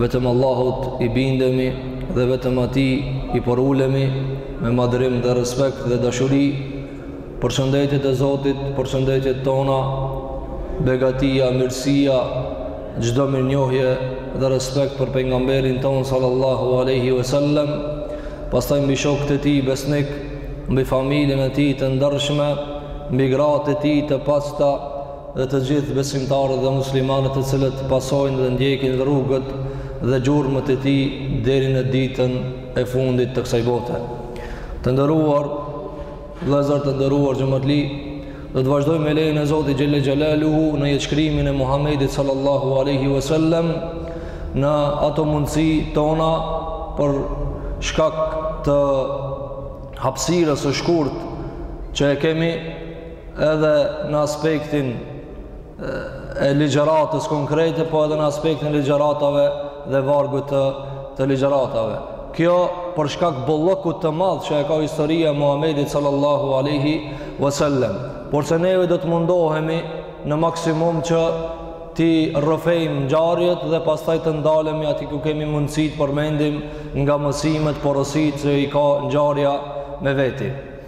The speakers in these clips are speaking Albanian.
Vetëm Allahut i bindemi dhe vetëm atij i përulemi me madhërim dhe respekt dhe dashuri, përshëndetjet e Zotit, përshëndetjet tona, begatia, mirësia, çdo mirënjohje dhe respekt për pejgamberin tonë sallallahu aleyhi ve sellem, pastaj mbi shokët e tij besnikë, mbi familjen e tij të ndershme, mbi gratë e tij të pastra, dhe të gjithë besimtarët dhe muslimanët të cilët pasojnë dhe ndjekin rrugët dhe gjurmët e tij deri në ditën e fundit të kësaj bote. Të nderuar vëllezër, të nderuar xhematli, do të vazhdojmë me lejen e Zotit xhelle xhelaluhu në jetëshkrimin e Muhamedit sallallahu aleyhi ve sellem në ato mundësi tona për shkak të hapësirës së shkurt që e kemi edhe në aspektin e ligjëratës konkrete, po edhe në aspektin e ligjëratave dhe vargut të, të ligjëratave. Kjo për shkak bollëkut të madh që e ka historia e Muhamedit sallallahu alaihi wasallam. Por se neve do të mundohemi në maksimum që t'i rrëfejmë ngjarjet dhe pastaj të ndalemi aty ku kemi mundësi të përmendim nga mësimet, porositë që i ka ngjarja me veti.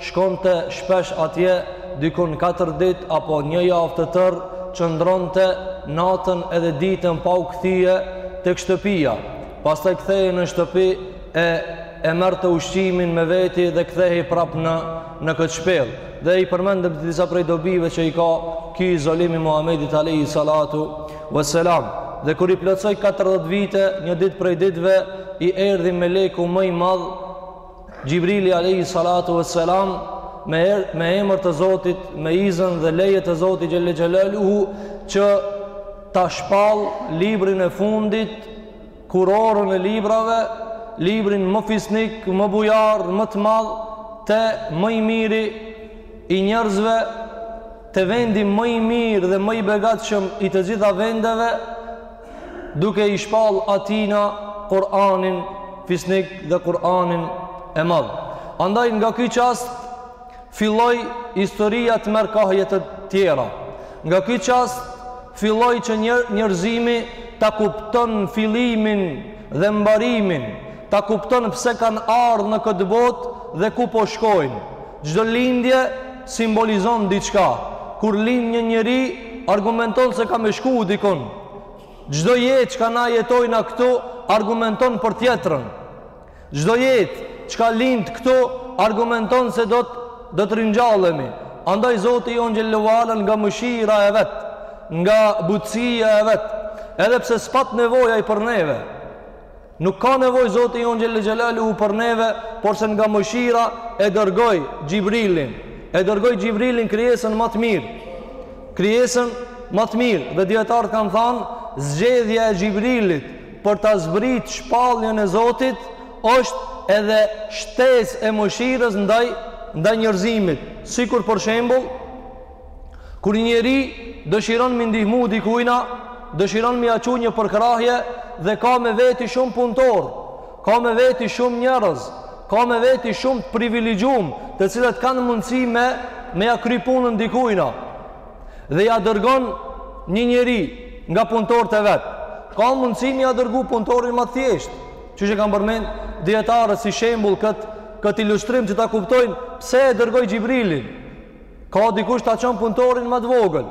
Shkonte shpesh atje, dikund katër ditë apo një javë të tërë, qëndronte natën edhe ditën pa u kthye tek shtëpia. Pastaj kthehej në shtëpi e e merrte ushqimin me veti dhe kthehej prapë në në këtë shpellë. Dhe i përmendëm disa prej dobive që i ka ky izolim i Muhamedit alejhi salatu ue selam. Dhe kur i plotësoi katërdhjetë vite, një ditë prej ditëve i erdhi meleku më i madh, Xhibrili alejhi salatu ves-selam me er, me emër të Zotit, me izën dhe leje të Zotit xhelle xhelaluhu që ta shpall librin e fundit, kurorën e librave, librin më fisnik, më bujar, më të madh, te më i miri i njerëzve, te vendi më i mirë dhe më i begatshëm i të gjitha vendeve, duke i shpall atina Kur'anin fisnik dhe Kur'anin e madh. Andaj nga ky çast filloi historia të merr kahje të tjera. Nga ky çast filloi që nje, njerëzimi ta kupton fillimin dhe mbarimin, ta kupton pse kanë ardhur në këtë botë dhe ku po shkojnë. Çdo lindje simbolizon diçka. Kur lind një njeri, argumenton se ka me shku dikun. Çdo jetë çka na jetojna këtu, argumenton për tjetrën. Çdo jetë çka lind këtu, argumenton se do të do të ringjallemi. Andaj Zoti jonë Xhelle ve Ala nga mëshira e vet, nga butësia e vet, edhe pse s'pat nevojë për neve, Nuk ka nevojë Zoti jonë Xhelle Xhelaluhu për neve, porse nga mëshira e dërgoi Xhibrilin. E dërgoi Xhibrilin krijesën ma të mirë. Krijesën më të mirë dhe dietarët kanë thanë zgjedhja e Xhibrilit për ta zbrit shpalljen e Zotit është edhe shtesë e mëshirës ndaj ndaj njerëzimit. Sikur për shembull, Kur një njeri dëshiron mi ndihmu dikujna, dëshiron m'ia çu një përkrahje dhe ka me veti shumë punëtorë, ka me veti shumë njerëz, ka me veti shumë të privilegjum të cilët kanë mundësi me, me ia kry punën dikujna dhe ia dërgon një njeri nga punëtorët e vet, ka mundësi m'ia dërgu punëtorin ma t'thjeshtë, që e kanë përmend dijetarët si shembull këtë, këtë ilustrim që ta kuptojnë pse e dërgoi Xhibrilin, Ka dikush ta çon punëtorin ma të vogël.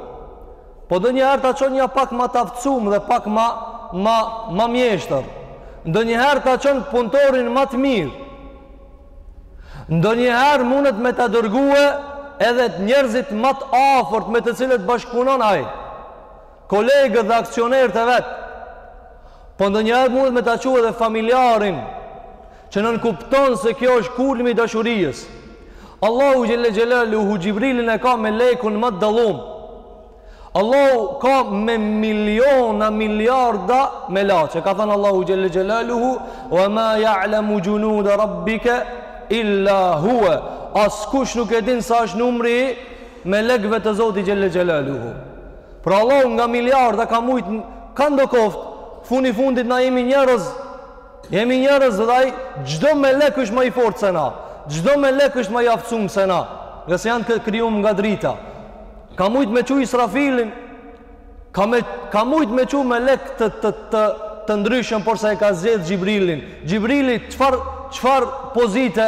Po ndonjëherë ta çon nja pak ma t'aftësum dhe pak ma ma ma mjeshtër. Ndonjëherë ta çon punëtorin ma të mirë. Ndonjëherë mundet me ta dërgue edhe njerëzit ma të afërt me të cilët bashkëpunon ai. kolegët dhe aksionerët e vet. Po ndonjëherë mund me ta çu edhe familjarin që nënkupton se kjo është kulmi i dashurisë. Allahu xhelle xhelaluhu Xhibrilin e ka melekun ma t'dallum. Allahu ka me miliona miliarda melaqe. Ka thënë Allahu xhelle xhelaluhu: "Wa ma ya'lamu junud rabbika illa huwa." Askush nuk e din sa është numri melekëve të Zotit xhelle xhelaluhu. Pra Allahu nga miliarda ka mujt ka ndokofte fundi fundit na jemi njerëz jemi njerëz dhe ai çdo melek është ma i fortë se na çdo melek është ma i aftësum se na dhe se janë të krijum nga drita ka mujt me çu Israfilin ka me ka mujt me çu melekë të të të të ndryshëm porse e ka zgjedh Xhibrilin Xhibrili çfar çfar pozite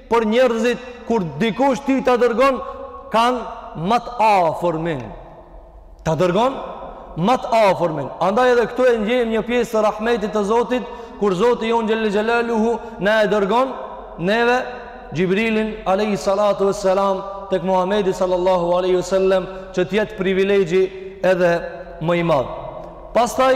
Por njerëzit kur dikush ti ta dërgon kënd ma të afërmin. Ta dërgon ma të afërmin. Andaj edhe këtu e ndjejmë një pjesë të rahmetit të Zotit kur Zoti jonë xhelle xhelaluhu na e dërgon neve Xhibrilin alayhi salatu vesselam tek Muhamedi sallallahu alaihi wasallam që të jetë privilegji edhe më i madh. Pastaj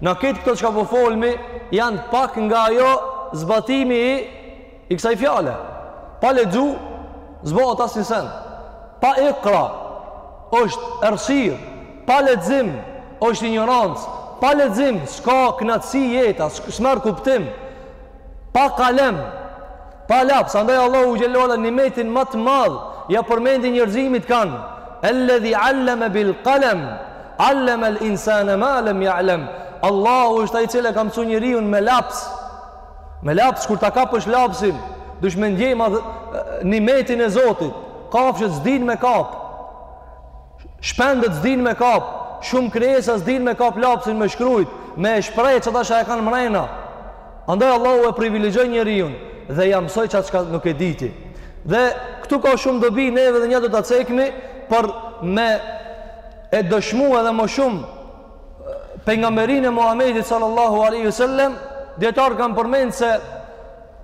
Nga këto çka po folmi, janë pak nga jo zbatimi i, i kësaj fjale. Pa lexu, s'bohet asnjë sen. Pa ikra, është errësirë. Pa lexim, është ignorancë. Pa lexim, s'ka knatësi jeta, s'merr kuptim. pa kalem, pa laps, andaj Allahu xhel-le ue ala nimetin ma të madhë, ja përmendi njerëzimit ka thënë, Elledhi alleme bil kalem, allemel insane ma lem ja'lem, Allahu është ai i cili e ka msu njeriun me laps, me laps, kur ta kapësh lapësin, dush me ndje madh nimetin e Zotit, kafshët s'dinë me kap, Shpendët s'dijnë me kap, shumë krijesa s'dijnë me kap lapsin me shkrujt, me e shpreh çka ata e kanë mrena. Andaj Allahu e privilegjoi njeriun dhe ia mësoi çka ai nuk e diti. Dhe këtu ka shumë dobi neve dhe një do ta cekmi për me e dëshmu edhe ma shumë pejgamberinë e Muhamedit sallallahu alaihi wasallam, dijetarët kanë përmend se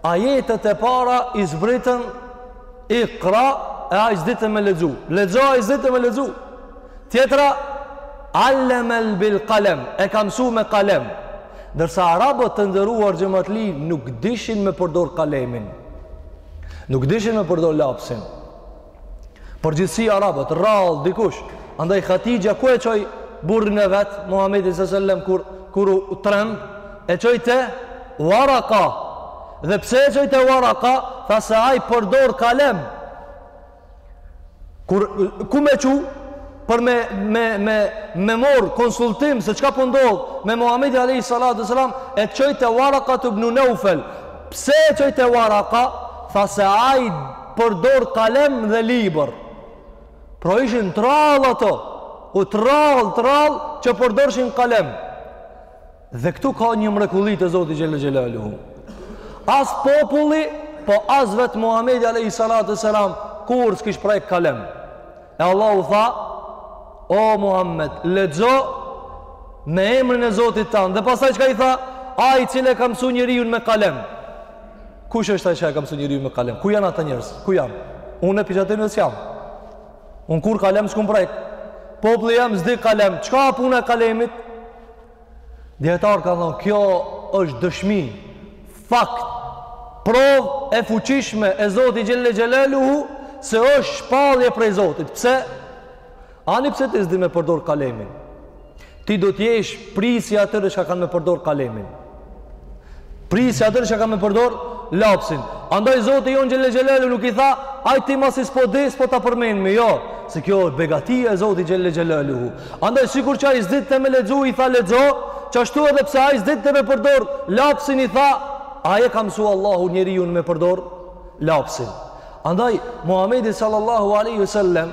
Ajetet e para i zbritën Iqra e ai s'dinte me lexu. Lexo ai s'dinte me lexu. Tjetra Allame bil qalam, e ka msu me kalem. Ndërsa arabët të nderuar xhamatli nuk dishin me përdor kalemin. Nuk dishin me përdor lapsin. Përgjithësi arabët, rrallë dikush. Andaj Hatixhja, ku e çoi burrin e vet, Muhammedin alejhi selam, kur, kur u tremb, e çoi te Waraka. Dhe pse e çoi te Waraka, tha se ai përdor kalem. Kur, ku me çu, për me, me, me, me mor konsultim se çka po ndodh me Muhammedin a.s. e çoi te Warakatu bnu Neufel. Pse e çoi te Waraka, tha se ai Përdor kalem dhe libër. Pro ishin t'rrallë ata, u t'rrallë, t'rrallë, që përdorshin kalem. Dhe këtu ka një mrekulli të Zotit xhel-le xhelaluhu. As populli, po as vetë Muhammedi a.s. kurrë s'kish prek kalem. E Allahu tha, O Muhammed, lexo me emrin e Zotit tand. Dhe pastaj çka i tha, ai i cili e ka msu njeriun me kalem. Kush është ai që e ka msu njeriun me kalem? Ku janë ata njerëz? Ku janë? Unë e pi atyne s'jam. Unë kurrë kalem s'kum prek. Populli jem s'di kalem. Çka puna e kalemit? Dijetarët kanë thonë, kjo është dëshmi, fakt, provë e fuqishme e Zotit xhel-le xhelaluhu, se është shpallje prej Zotit. Pse? Ani pse ti s'di me përdor kalemin? Ti do t'jesh prijsi i atyre çka kanë me përdor kalemin. Prit se atëherë që ka me përdor lapsin. Andaj Zoti jonë Xhelle Xhelaluhu nuk i tha, aj ti masi s'po di, s'po ta përmendim, jo. Se kjo është begatia e Zotit Xhelle Xhelaluhu. Andaj sikur që aj s'ditte me lexu, i tha lexo, qashtu edhe pse aj s'ditte me përdor lapsin, i tha, aj e ka mësu Allahu njeriun me përdor lapsin. Andaj, Muhammedi sallallahu aleyhi sallem,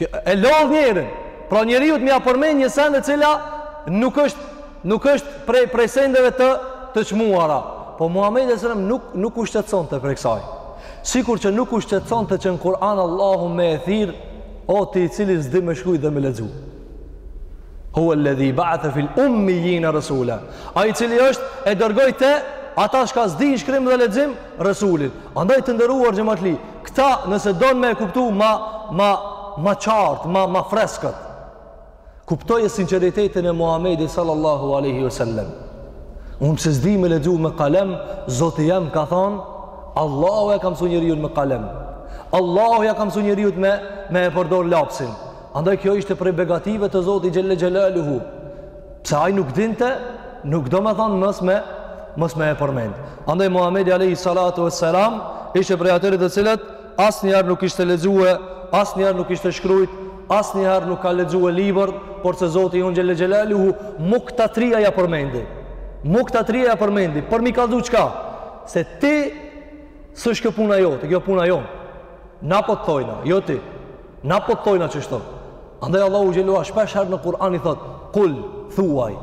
E lodh njerin. Pra njeriut me ia përmend një send e cila nuk është nuk është prej prej sendeve të të çmuara. Po Muhamedi sallallahu alajhi wasallam nuk nuk u shqetësonte prej kësaj. Sikur që nuk u shqetësonte që n'Kur'an Allahu me e thirr o ti i cili s'di me shkruaj dhe me lexu. Huwa alladhi ba'atha fil ummiyina rasula. Ai i cili është e dërgoi te ata shka s'din shkrim dhe lexim resulin. Andaj të nderuar xhematli, Këta nëse don me e kuptu ma, ma, ma qartë, ma, ma freskët, kuptoje sinceritetin e Muhammedi sallallahu aleyhi ve sellem. Unë pse s'di me lexu me kalem, Zoti jem ka thonë, Allahu e ka msu njeriun me kalem. Allahu ja ka msu njeriut me, me e përdor lapsin. Andaj kjo ishte prej begative të Zotit Xhelle Xhelaluhu. Pse ai nuk dinte, nuk do me thonë mos me, mos me e përmend. Andaj Muhammedi alejhi salatu ve selam ishte prej atyre të cilët asnjëherë nuk ishte lexue, asnjëherë nuk ishte shkrujt, asnjëherë nuk ka lexue libër, por se Zoti jonë Xhelle Xhelaluhu, mu kta tria ja përmendi. Mu kta tria ja përmendi. Për me i kallzu çka? Se ti s'është kjo puna jote, kjo puna jonë. Na po të thojna, jo ti. Na po t'thojna qështu. Andaj Allahu Xhelle ve ala shpesh herë në Kur'an i thot, kul, thuaj,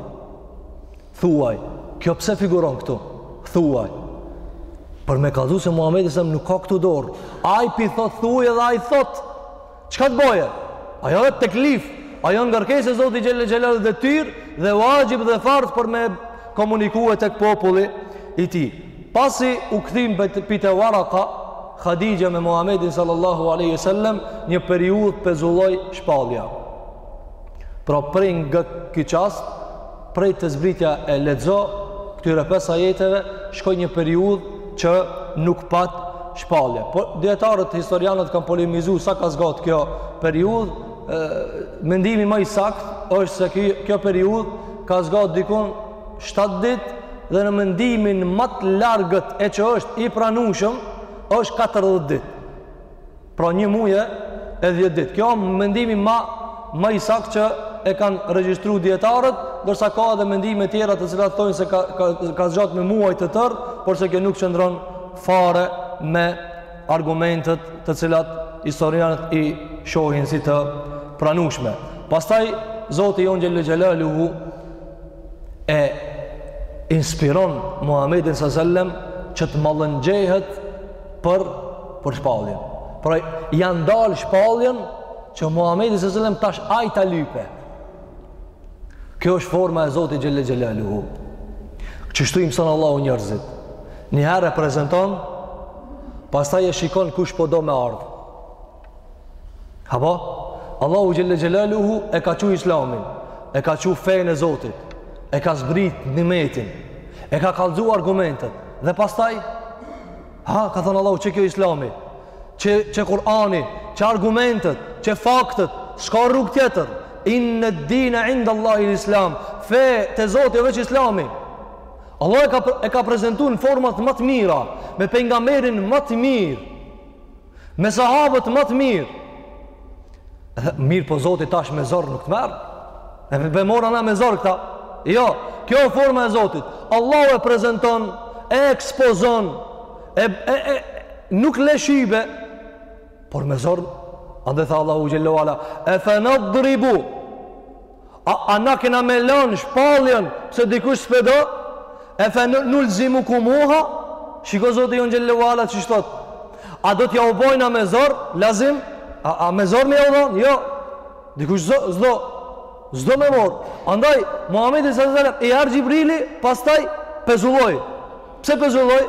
thuaj, kjo pse figuron këtu, thuaj. Për me kallzu se Muhammedi alejhi selam nuk ka këtu dorë, ai p'i thot, thuaj edhe ai thot, çka të boje? Ajo e teklif, ajo ngarkesë Zoti Xhelle Xhelaluhu detyrë, dhe vaxhib dhe farz për me komunikue tek populli i tij. Pasi u kthyn pi te Waraka, Hadixha me Muhamedin sallallahu alaihi wasallam, një periudhë pezulloi shpallja. Pra prej nga ky çast, prej të zbritja e lexo këtyre pesë ajeteve, shkoi një periudhë që nuk pat shpallje. Po dietarët historianët kanë polemizuar sa ka zgatë kjo periudhë, mendimi ma i saktë është se kjo periudhë ka zgatë dikun 7 ditë dhe në mendimin ma të largët e që është i pranueshëm është 40 ditë. Pra një muje e 10 ditë. Kjo mendimi ma ma i saktë që e kanë regjistru dietarët, ndërsa ka edhe mendime tjera të cilat thonë se ka ka ka zgjat me muaj të tërë, por se kjo nuk qëndron fare me argumentet të cilat historianët i shohin si të pranueshme. Pastaj Zoti jonë Xhelle Xhelaluhu e inspiron Muhammedin s.a.s. që të mallëngjehet për, për shpalljen. Pra ja ndalë shpalljen që Muhammedi s.a.s. tash ai ta lype. Kjo është forma e Zotit Xhele Xhelaluhu. Qështu i mëson Allahu njerzit. Njëherë e prezenton, pastaj e shikon kush po do me ardhë. Apo, Allahu Xhele Xhelaluhu e ka çu islamin, e ka çu fenë e Zotit, e ka zbrit nimetin, e ka kallzu argumentet, dhe pastaj, ha, ka thënë Allahu qe kjo islami, qe, qe Kurani, qe argumentet, qe faktet, s'ka rrug tjetër, inne dina indallahil islam, fe te Zoti o veç islami, Allahu e ka, e ka prezentu në format ma të mira, me pejgamberin ma të mirë, Me sahabët ma të mirë. Edhe mirëpo Zoti tash me zor nuk të merr. E me bëmora na me zor këta. Jo, kjo është forma e Zotit. Allahu e prezenton, e ekspozon, e, e, e nuk le shybe, por me zor. Andaj tha Allahu xhele ve ala, efe nadribu A, a na kena me lanë shpalljen pse dikush s'pe do? Efe nulzimukumuha? Shiko Zoti jonë xhele ve ala qysh thot. A do t'jau bojna me zor, lazim? A, a me zor me jau dhonë? Jo. Dikush s'do, s'do, s'do me morë. Andaj, Muhammedit s.a.s. i ardh Xhibrili, pastaj pezulloi. Pse pezulloi?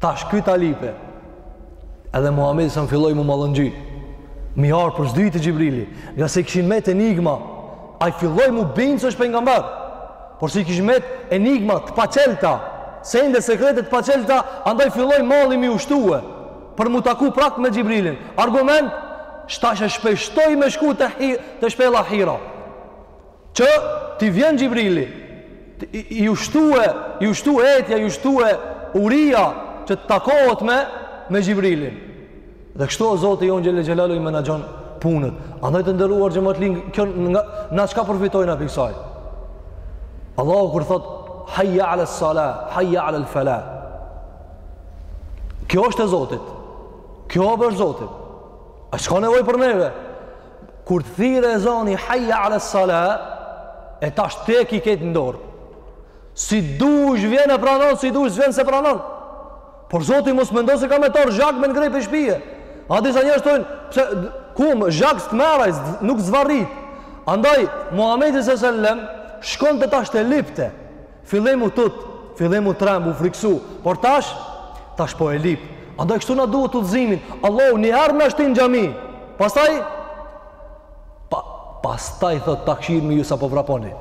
Tash ky ta lipe. Edhe Muhamedi s.a.s. filloi mu mallëngjy. Mi ardh për së dyti Xhibrili, ngase i kishin met enigma. Ai filloi mu bind se është pejgamber. Por se i kishin met enigma të paçelta, sende sekrete të paçelta, andaj filloi malli mi u shtue për mu taku prap me Xhibrilin. Argument që tash e shpeshtoi me shku te hi, te shpella Hira. Që t'i vjen Xhibrili, iu shtue, iu shtu etja, iu shtue uria që të takohet me me Xhibrilin. Dhe kështu o Zoti jon Xhele Xhelaluhu i menaxhon punët. Andaj të nderuar xhematli, kjo nga na çka përfitojna pi kësaj. Allahu kur thot hajja ala sala, hajja alal felah. Kjo është e Zotit. Kjo është e Zotit. Ai s'ka nevoj për neve? kur të thirr ezani hajja ale sala e tash ti e ki këtë n'dorë si dush vjen e pranon si dush s'vjen s'e pranon por Zoti mos mendo se ka me t'marrë zhag me ngreh pi shpije a disa njerëz thojnë pse, kum zhag s'të merr ai nuk zvarrit andaj Muhammedi s.a.s. shkonte tash e lipte Fillim u tut, fillim u tremb, u friksu, por tash, tash po e lip. Andaj kështu na duhet udhëzimin. Allahu një herë na shtin xhami. Pastaj pa, pastaj thot ta kshyrmi ju sa po vraponi.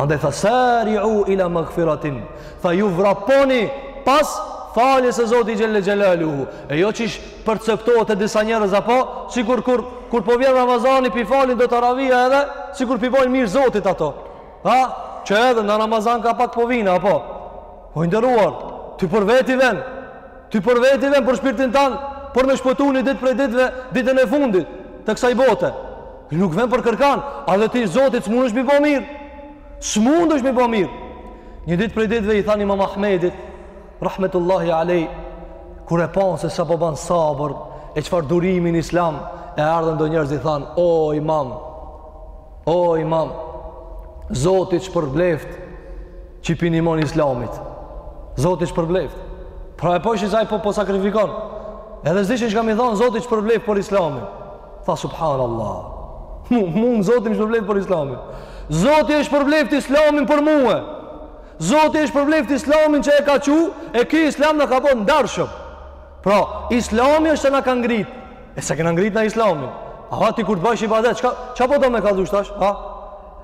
Andaj tha sari'u ila maghfiratin. Tha ju vraponi pas faljes së Zotit xhelle xhelaluhu. E jo qysh perceptohet te disa njerëz apo sikur kur kur po vjen Ramazani pi falin do teravia edhe sikur pi bojnë mirë Zotit ato. Ha, që edhe në Ramazan ka pak po vina, apo? Po i nderuar, ti për veti ven, ti për veti ven, për shpirtin tan, për me shpëtu një ditë prej ditëve, ditën e fundit, të kësaj bote. Nuk ven për kërkan, a dhe ti Zotit s'mundesh mi bo mirë, s'mundesh mi bo mirë. Një ditë prej ditëve i thanë imam Ahmedit, rahmetullahi alej, kur e panë se sa po ban sabër, e çfarë durimi n'islam, e ardhën do njerëz i thanë, o imam, O imam, Zoti t'shpërbleft që pi nimon islamit. Zoti t'shpërbleft. Pra e pashin sa po, po sakrifikon. Edhe s'dishin çka me i thonë, Zoti t'shpërbleft për islamin. Tha, subhanallah. Mu, mu Zoti m'shpërbleft për islamin. Zoti e shpërbleft islamin për mue. Zoti e shpërbleft islamin që e ka çu, e ky islam na ka bo ndershëm. Pra, islami është që na ka ngritë. E s'e kena ngrit na islamin. Aha, ti kur të bëjsh ibadet, çka, çka po do me kallzu tash? Ha?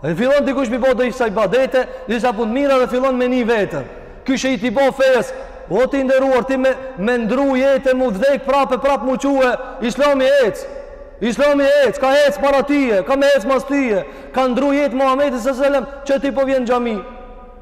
Dhe fillon dikush mi bo disa ibadete, disa punë t'mira dhe fillon me ni veten. Kishe i ki bo fesë, o ti i nderuar, ti me, me ndrru jetë e me vdek prapë e prapë mu çue, islami ec, islami ec, ka ec para tyje, ka me ec mas tyje, ka ndrru jetë Muhammedi së selem, që ti po vjen xhami.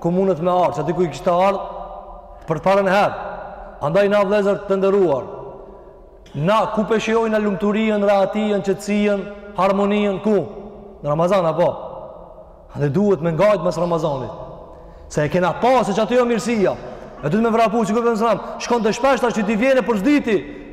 ku mundet me ardhë, qaty ku i kishte ardhë, për të parën herë. Andaj na vllezër të nderuar, na ku pe shijojmë lumturien, rahatien, qetësien, harmonien, ku? Në Ramazan, apo? Andaj duhet me ngajtë mas Ramazanit. Se e kena pa, se qaty o mirësia. E duhet me vrapu, sikur Pejgamberi selam, shkonte shpesh, ashtu që t'i vjen për s'dyti,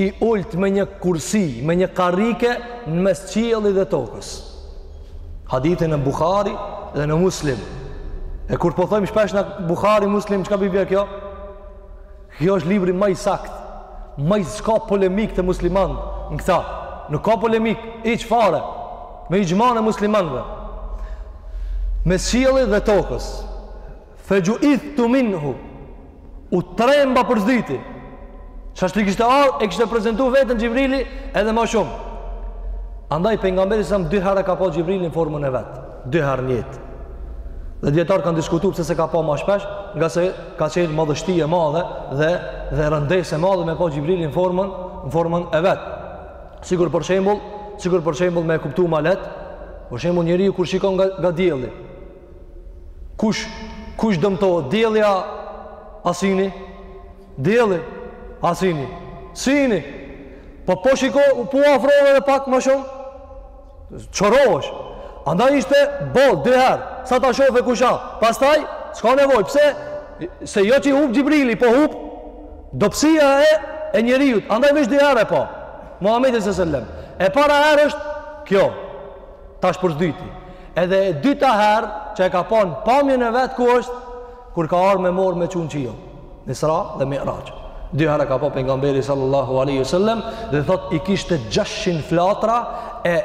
i ultë me një kursi, me një karrike mes qiellit dhe tokës. Hadithi në Buhari dhe në Muslim. E kur po thojmë shpesh na Buhari, Muslim, çka pi bje kjo? Kjo është libri ma i saktë. Ma i s'ka polemik te muslimanët në këta. Nuk ka polemik, hiç fare, me ixhmanë e muslimanve. Mes qiellit dhe tokës. Fe xhuithtu minhu, u tremba për s'dyti. Qashtu i kishte ardhë, e kishte prezentu veten Xhibrili edhe ma shumë. Andaj, Pejgamberi selem, dy herë e ka pa Xhibrilin në formën e vet. Dy herë n'jetë. Dhe dijetarët kanë diskutu pse s'e ka pa ma shpesh, ngase ka qenë madhështi e madhe dhe, dhe rëndësi e madhe me pa Xhibrilin në formën, në formën e vet. Sikur për shembull, sikur për shembull me kuptu ma lehtë, për shembull njeriu kur shikon nga, nga dielli, Kush, kush dëmtohet? Dielli a, a syni? Dielli, a syni? Syni! Po po shiko, po afrove dhe pak më shumë? Qorrohesh! Andaj ishte bol, dy herë, sa ta shohë kush a, pastaj, s'ka nevojë, pse? Se jo që i hup Xhibrili, po hup, dobësia e, e njeriut, andaj veç dy herë e pa, Muhammedi alejhi selam, e para herë është, kjo, Tash për së dyti. Edhe e dyta herë që e ka pa në pamjen e vet ku është kur ka ardhur me marrë me çu n'qiell. N'Isra dhe Mi'raj. Dy herë ka pa pejgamberi sallallahu alaihi wasallam dhe thotë i kishte 600 flatra e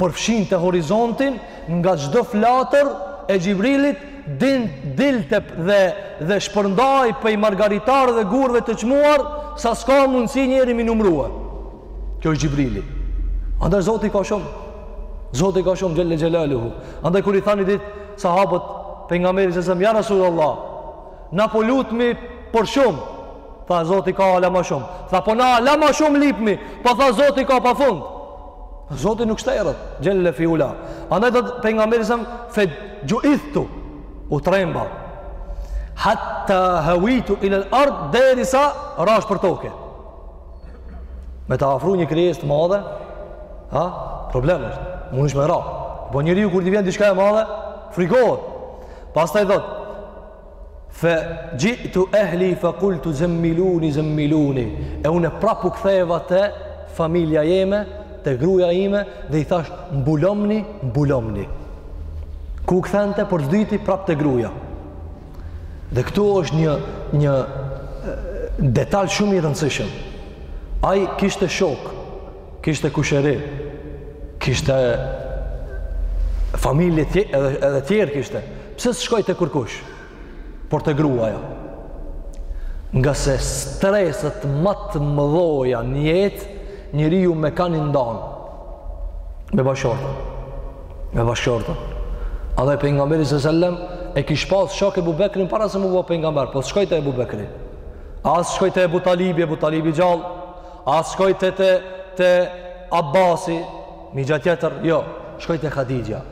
përfshinte horizontin nga çdo flatër e Xhibrilit din dilte dhe dhe shpërndahej prej margaritarëve dhe gurëve të çmuar sa s'ka mundësi njeri m'i numru. Kjo është Xhibrili. Andaj Zoti ka shumë. Zoti ka shumë xhel-le xhelaluhu. Andaj kur i thanë një ditë sahabët pejgamberit se ja Rasulullah, na po lutemi për shumë. Tha Zoti ka hala më shumë. Tha po na hala më shumë lypmi, po tha Zoti ka pa fund. Zoti nuk shterret, xhelle fi ula. Andaj tha pejgamberi alejhi selam fe xhuithtu u tremba. Hatta hawejtu ila al-ard derisa rashë për tokë. Me ta afru një krijesë të madhe, ha, problem është, mundesh me ra. Po njeriu kur t'i vjen diçka e madhe, frikohet. Pastaj thotë, fe xhi'tu ehli fe kultu zemmiluni, zemmiluni, e unë e prap u ktheva te familja jeme, te gruja ime, dhe i thashë, mbulomni, mbulomni. Ku kthehet, për së dyti, prap te gruja. Dhe këtu është një një detaj shumë i rëndësishëm. Ai kishte shokë, kishte kushëri, kishte familje tje, edhe edhe tjerë kishte. Pse s'shkoi te kurkush? Por te gruaja. Ngase streset më të mëdha në jetë njeriu me kënd i ndan. me bashkëshortën. Me bashkëshortën. Andaj pejgamberi alejhi selam, e kish pas shok Ebu Bekrin para se m'u bo pejgamber, po s'shkoi te Ebu Bekri. As s'shkoi te Ebu Talibi, Ebu Talibi gjallë. As s'shkoi te te te Abasi, mixha tjetër, jo, shkoi te Hadixha.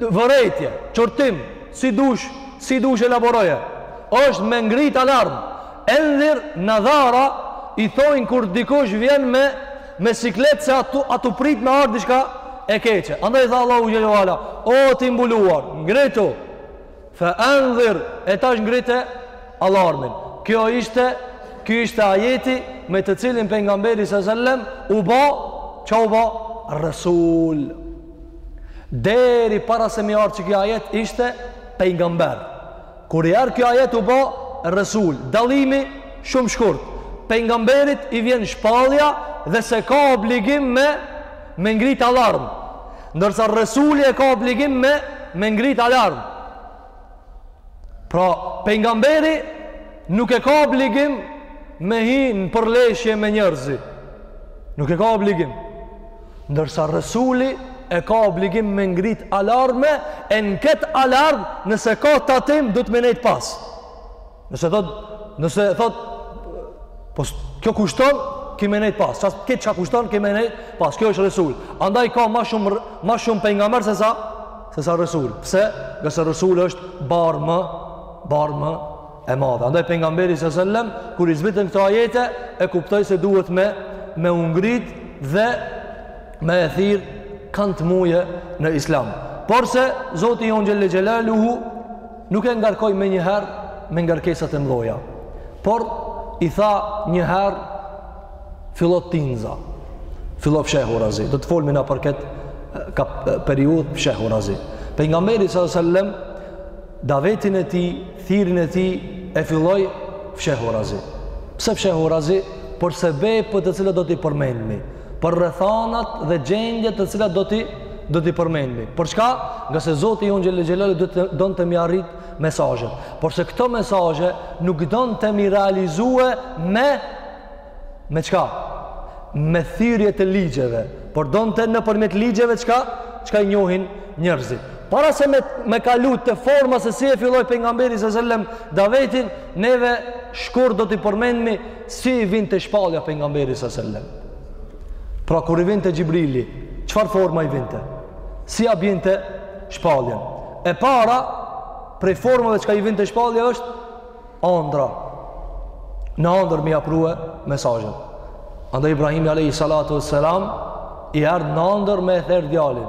vërejtje, qortim, si dush, si dush elaboroje, është me ngrit alarm, endhir nedhara, i thojnë kur dikush vjen me, me siklet se atu, atu prit me ardh diçka e keqe. Andaj tha Allahu xhel-le ve ala, o ti i mbuluar, ngritu, Fe endhir, e tash ngrite alarmin. Kjo ishte, ky ishte ajeti me të cilin pejgamberi së sellem u ba, ça u ba? Resul. Deri para se m'i ardh kjo ajet ishte pejgamber. Kur i ardh kjo ajet u ba resul. Dallimi shumë shkurt. Pejgamberit i vjen shpallja dhe s'e ka obligim me me ngrit alarm ndërsa resuli e ka obligim me me ngrit alarm pra pejgamberi nuk e ka obligim me hi në përleshje me njerëzi nuk e ka obligim ndërsa resuli e ka obligim me ngrit alarme e në këtë alarm nëse ka tatim duhet me nejt pas Nëse thot, nëse thot, po kjo kushton, ki me nejtë pas. Qas, këtë që kushton, ki me nejtë pas. Kjo është Resul. Andaj ka ma shumë, ma shumë pejgamberë se sa, se sa Resul. Pse? Ngase Resul është barrë më, barrë më e madhe. Andaj pejgamberi se sellem, kur i zbritën këto ajete, e kuptoi se duhet me, me u ngrit dhe me e thirrë kan të mujë në islam. Porse, Zoti jonë xhel-le xhelaluhu, Nuk e ngarkoi me një herë me ngarkesat e mdhaja. Por, i tha një herë fillo tinza, fillo fshehurazi. Do të folmi na për këtë ka periudhë fshehurazi. Pejgamberi sallem, davetin e tij, thirrjen e tij, e filloi fshehurazi. Pse fshehurazi? Për sebepe të cilat do t'i përmendmi. për rrethanat dhe gjendjet të cilat do t'i do t'i përmendmi. Për çka? Ngase Zoti jonë xhel-le xhelaluhu donte m'i arrit mesazhet. Porse këto mesazhe nuk donte m'i realizue me me çka? Me thyrje të ligjeve, por donte nëpërmjet ligjeve çka? Çka i njohin njerëzit. Para se me me kalu te forma se si e filloi pejgamberi se sellem davetin, neve shkurt do t'i përmendmi Si i vinte shpallja pejgamberit sa selam? Pra kur i vinte Xhibrili, çfarë forma i vinte? Si ja binte shpalljen? E para prej formave çka i vinte shpallja është andra. Në andër me ja prue mesazhin. Andaj Ibrahimi alejhis-salatu ues-selam i ardh në andër me e ther djalin.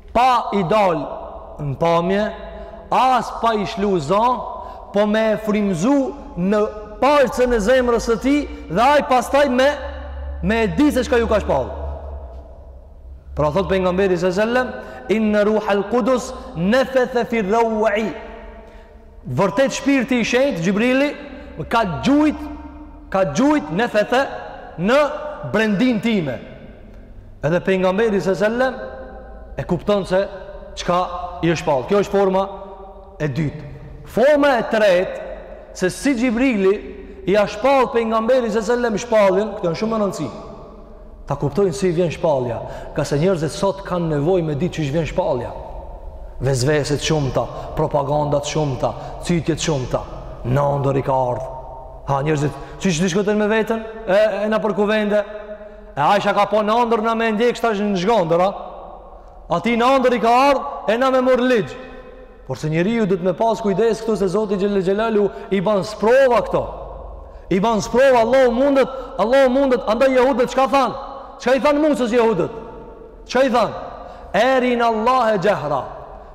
Pa i dal në pamje, as pa i lshu za, po me e frymzu në palcën e zemrës së tij dhe ai pastaj me me e dit se çka ju ka shpall pra thot pejgamberi se sellem inne ruhal kudus nefethe fi rui Vërtet shpirti i shenjtë Xhibrili m'ka gjujt ka gjujt nefethe në brendinë time. Edhe pejgamberi s.a.s. e kupton se çka i është shpall. Kjo është forma e dytë. Forma e tretë se si Xhibrili ia shpall pejgamberit s.a.s. shpalljen, këto janë shumë me rëndësi. Ta kuptojnë si vjen shpallja, ngase njerëzit sot kanë nevojë me dit qysh vjen shpallja. Vesveset e shumta, propagandat e shumta, cytjet e shumta, n'andër i ka ardh. Ha njerëzit, siç diskutojnë me veten, e, e nëpër kuvende, e ai çka ka pa n'andër na me e ndjek, tash në zhgandërr, a? Atij n'andër i ka ardh, e na me marr ligj. Porse njeriu duhet me pas kujdes këtu se Zoti xhele xhelaluhu i ban sprova këto. I ban sprova Allahu mundet, Allahu mundet andaj jehudët çka than? Çka i than Musës jehudët? Çka i than? Erina Allahe xhehra.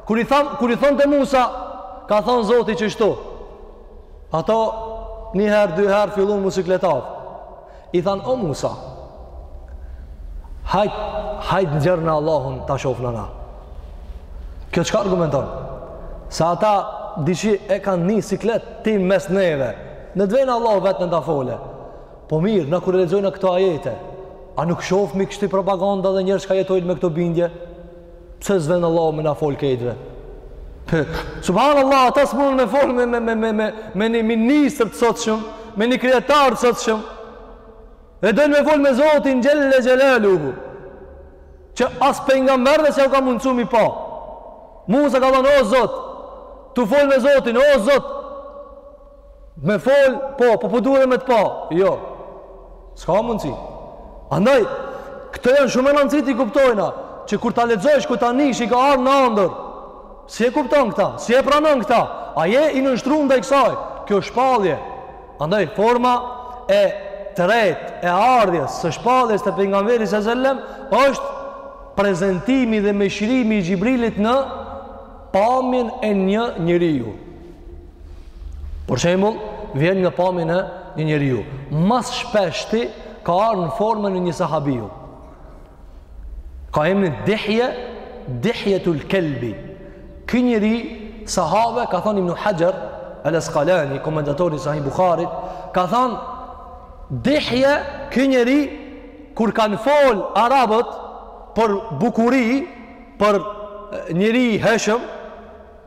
Kur i than kur i thonte Musa ka than Zoti qështu. Ato një herë dy herë fillun m'u sikletat. I thanë, o Musa, hajt, hajt nxjerre Allahun ta shofna na. Kjo çka argumenton? Se ata dishi e kanë një siklet ndërmjet neve. Ne dojna Allahu vetë të na fole. Po mirë, na kur lexojna këto ajete, a nuk shofmi kësi propaganda dhe njerëz çka jetojnë me këto bindje? Pse s'vjen Allahu me na fol krejtve? Subhanallah, ata s'mundën me fol me me me me me me një ministër të sotshëm, me një kryetar të sotshëm. Dhe dojnë me fol me Zotin xhele xhelaluhu Që as pejgamberëve s'u ka mundsu me e pa Musa ka thënë o Zot Tu fol me Zotin o Zot Me fol, po, po po du me të pa. Jo. S'ka mundësi. Andaj, këto janë shumë me rëndësi t'i kuptojna, që kur ta lexojsh, kur ta nish, i ka ardh në andër. Si e kupton këta? Si e pranon këta? A je i nënshtrum ndaj kësaj? Kjo shpallje. Andaj, forma e tretë, e ardhjes, së shpalljes te pejgamberi s.a.s., është prezentimi dhe mishërimi i Xhibrilit në pamjen e një njeriu. Për shembull, vjen në pamjen e një njeriu. Ma s'shpeshti ka ardh në formën e një sahabiu. Ka emrin Dihje, Dihjetul Kelbi. Ky njeri sahabe ka thënë Ibnu Haxher el-Askalani, komentatori i Sahih Buharit, ka thënë Dihje, ky njeri kur kanë fol arabët për bukuri, për njeri të hijshëm,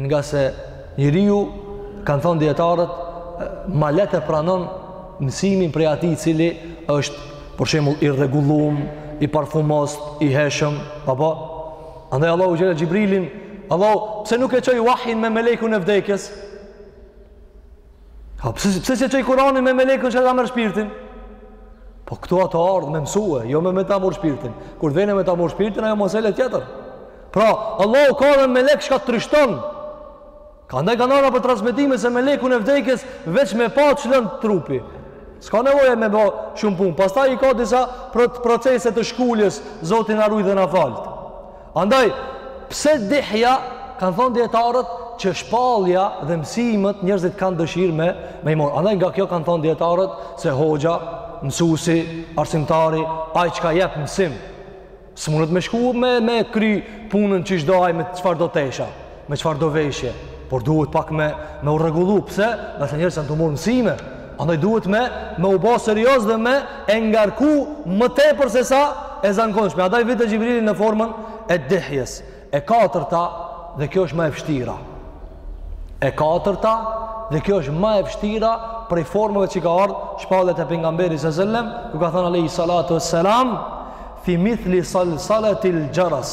Ngase njeriu, kanë thënë dietarët, ma letë e pranon mësimin prej atij i cili është për shembull i rregullum, i parfumosur, i heshëm, apo andaj Allahu zgjedh Xhibrilin, Allahu pse nuk e çoi vahjin me melekun e vdekjes? A po, pse pse s'e çoi Kur'anin me melekun që ta merr shpirtin? Po këtu ai t'ka ardh me mësue, jo me me ta mor shpirtin. Kur vjen me ta mor shpirtin ajo mesele tjetër. Pra, Allahu ka dhe melek çka të trishton. Ka ndaj kanale për transmetime se melekun e vdekjes veç me pa ç'lën trupi. S'ka nevojë me bë shumë punë. Pastaj i ka disa procese të shkuljes, Zoti na rujt dhe na faltë. Andaj, pse Dihja, kanë thonë dijetarët, që shpallja dhe mësimët njerëzit kanë dëshirë me, me i morë. Andaj nga kjo kanë thonë dijetarët se hoxha, mësusi, arsimtari, ai çka jep mësim, s'mundet me shku me, me kry punën qysh do ai me çfarëdo tesha. me çfarëdo veshje, por duhet pak me me u rregullu, pse? Ngase njerëzit janë tu marrë mësime. Andaj duhet me me u bë serioz dhe me e ngarku më tepër se sa e zakonshme. Andaj vinte Xhibrili në formën e Dihjes. E katërta dhe kjo është më e vështira. E katërta dhe kjo është më e vështira prej formave që ka ardhur shpallja te pejgamberi sallallahu alajhi wasallam, ku ka thënë alayhi salatu wassalam fi mithli salsalatil jaras.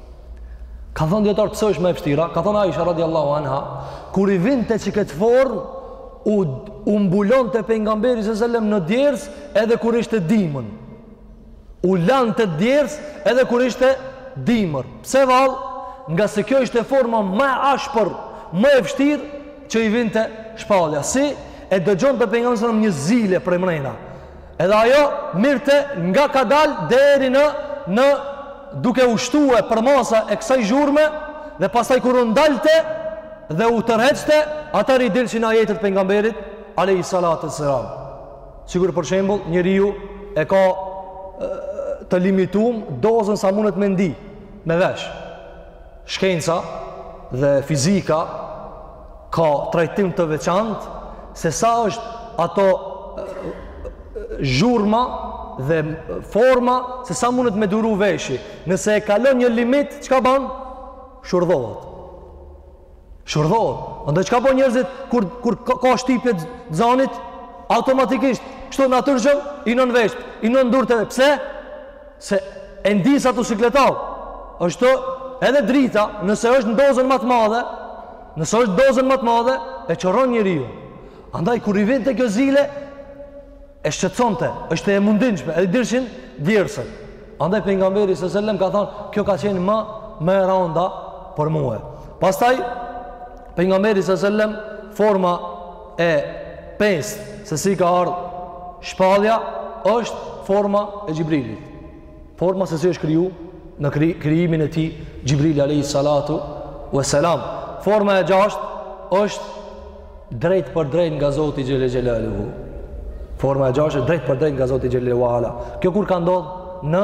Ka thonë dijetarë pse është më e vështira, ka thonë Aisha radiallahu anha, kur i vinte në këtë formë, u, u mbulonte pejgamberi sallallahu alejhi ve sellem në djerës edhe kur ishte dimën. U lante djerës edhe kur ishte dimër. Pse vallë? Ngase kjo ishte forma ma e ashpër, më e vështirë që i vinte shpallja. Si e dëgjonte pejgamberi si një zile prej mrena. Edhe ajo mirte nga kadal deri në në duke u shtue përmasa e kësaj zhurme dhe pastaj kur u ndalte dhe u tërheqte atëherë i dilshin ajetet pejgamberit alejhi salatu ve selam sikur për shembull njeriu e ka të limitume dozën sa mundet me ndi me vesh shkenca dhe fizika ka trajtim të veçantë se sa është ato zhurma dhe forma se sa mundet me duru veshi. Nëse e kalon një limit, çka bën? Shurdhohet. Shurdhohet. Andaj çka bën njerëzit kur kur ka, ka shtypje zanit automatikisht kështu natyrshëm i non veshtë, i non durtë. Pse? se e ndi sa të sikleta është edhe drita nëse është në dozën ma të madhe nëse është dozën ma të madhe e qorron njeriun andaj kur i vinte kjo zile e shqetësonte është e mundimshme edhe ndirsin djersën andaj pejgamberi sa selam ka thanë kjo ka qenë ma e randa për mue pastaj Pejgamberi sa selam forma e pesë se si ka ardh shpallja është forma e Xhibrilit. Forma se si është kriju në krijimin e tij Xhibril alayhi salatu wa salam. Forma e gjashtë është drejt për drejt nga Zoti xhel xelaluhu. Forma e gjashtë është drejt për drejt nga Zoti xhel wala. Kjo kur ka ndodh në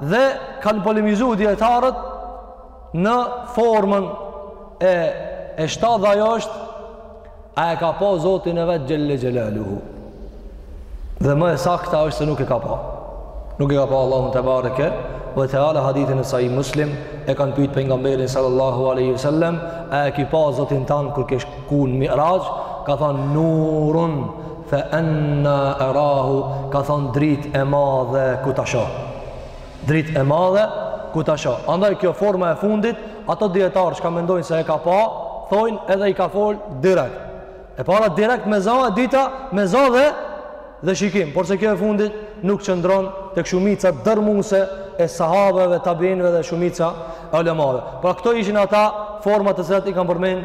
Dhe kanë polemizu dijetarët në formën e e shtatë dhe ajo është a e ka pa Zotin e vet xhelle xhelaluhu. Dhe më e sakta është se nuk e ka pa. Nuk e ka pa Allahun te bareke ve teala hadithin e sahih Muslim e kanë pyet pejgamberin sallallahu alaihi wasallam a e ki pa Zotin tand kur ke shku në Mi'raj ka thanë nurun Fe enna erahu, ka thon drit e madhe ku ta shoh. Drit e madhe ku ta shoh. Andaj kjo forma e fundit, ato dijetarë çka mendojnë se e ka pa, thojnë edhe i ka folë direkt. E para direkt me za, e dyta me za dhe, dhe shikim. Por se kjo e fundit nuk qëndron tek shumica dërrmuse e sahabeve, tabiinve dhe shumica e ulemave. Pra këto ishin ata forma të cilat i kam përmen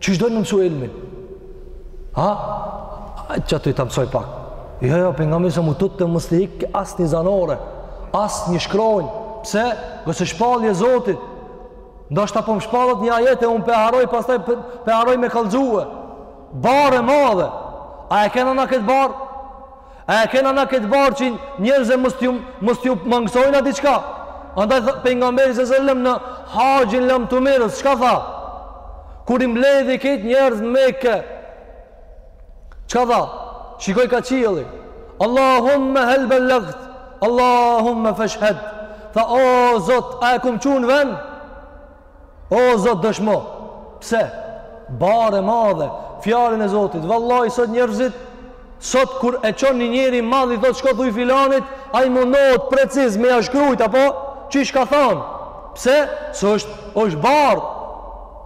Qysh dojnë me mësu ilmin? Ha? Qat ta mësoj pak. Jo, jo, pejgamberi u tutte mos t'i hikë asnjë zanore, asnjë shkronjë. Pse? Se shpallje e Zotit. Ndoshta po m'shpallet një ajet e unë pe harroj, pastaj pe harroj me kalzue. Barrë e madhe. A e kena na këtë barrë? A e kena na këtë barrë që njerëzve mos t'ju mangësojna diçka? Andaj pejgamberi sa selam në haxhin lamtumirës, çka tha? Kur i mbledhi këtë njerëz në Mekë. Çka tha? Shikoj ka qielli. Allahumma hal balagt. Allahumma fashhad. Tha o Zot, a e kum çu n'ven? O Zot dëshmo, pse? Barrë e madhe, fjalën e Zotit. Vallahi sot njerëzit sot kur e çon një njeri i madh thot shko thuj filanit, ai mundohet preciz me ja shkrujt apo qysh ka thon. Pse? Se është është barrë.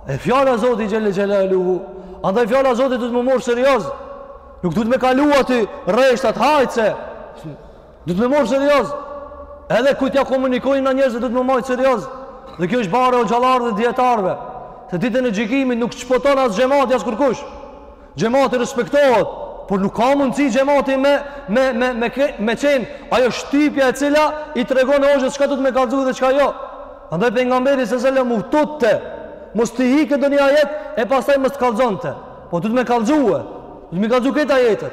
E fjala e Zotit xhel xhelaluhu. Andaj fjala e Zotit duhet m'u marr serioz. Nuk duhet me kalu aty rreshtat hajse. Duhet me marrë serioz. Edhe kur t'ja komunikojm na njerëzve duhet me marrë serioz. Dhe kjo është barrë e hoxhallarëve dhe dietarëve. Se ditën e gjykimit nuk shpëton as xhemati as kurkush. Xhemati respektohet, por nuk ka mundësi xhemati me me me me ke, me qenë ajo shtypja e cila i tregon hoxhës çka duhet me kallzu dhe çka jo. Andaj pejgamberi sallallahu alajhi wasallam u tutte mos t'i hikë ndonjë ajet e pastaj mos të kallzonte. Po duhet me kallzue. Duhet me kallzu këto ajetet.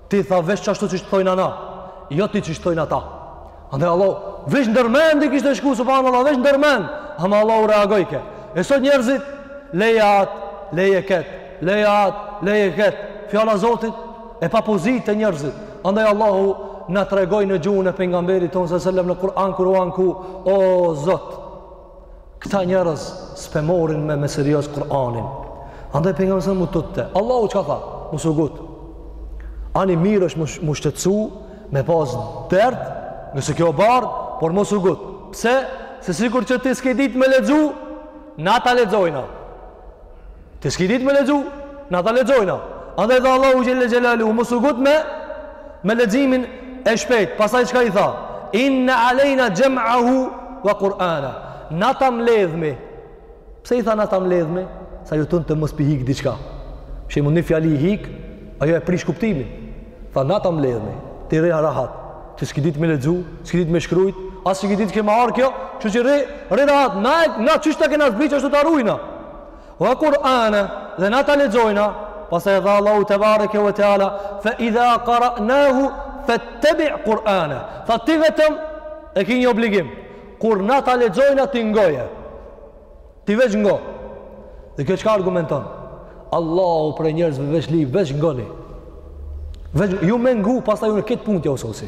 Ti tha veç qashtu qysh thojna na, jo ti qysh thojnë ata. Andaj Allahu, veç ndërmend i kishte shku, subhanallah, veç ndërmend, ama Allahu reagojke. E sot njerëzit, leje atë, leje ketë, leje atë, leje ketë, fjala e Zotit, e pa pozit e njerëzit. Andaj Allahu na tregoi në gjuhën e pejgamberit tonë, sasellem në Kur'an, kur u anku, o Zotë, Këta njerëz s'pe marrin me, me serioz Kur'anin. Andaj pejgamberi sasellem u tutte. Allahu çka tha, mos u ngut. Ani mirë është m'u shqetësu me pas dert, nëse kjo barrë, por mos u ngut. Pse? Se sikur që ti s'ke dit me lexu, na ta lexojna. Ti s'ki dit me lexu, na ta lexojna. Andaj tha Allahu xhelle xhelaluhu, mos u ngut me, me leximin e shpejt. Pastaj çka i tha? Inna alejna xhem'ahu wa Kur'ana. Na ta mledhmi. Pse i tha na ta mledhmi? Se ai u tutte mos p'i hik diçka. Se një fjali i hik, ajo e prish kuptimin. Tha na ta mledhmi. Ti rri rahat. Ti s'ki dit me lexu, s'ki dit me shkrujt, as s'ki dit kah marrë kjo, rri rri rahat. Na, na qysh ta kena zbrit ashtu ta rujna. Wa Kur'ane dhe na ta lexojna, pastaj tha Allahu tebareke ve teala fa idha qara'nahu fattabi' Kur'ane. Tha ti vetëm e ke një obligim. Kur na ta lexojna ti ngoje. Ti veç ngo. Dhe kjo çka argumenton? Allahu prej njerëzve veç lyp, veç ngoni. Veç ju me ngu, pastaj unë këtë punë jau sosi.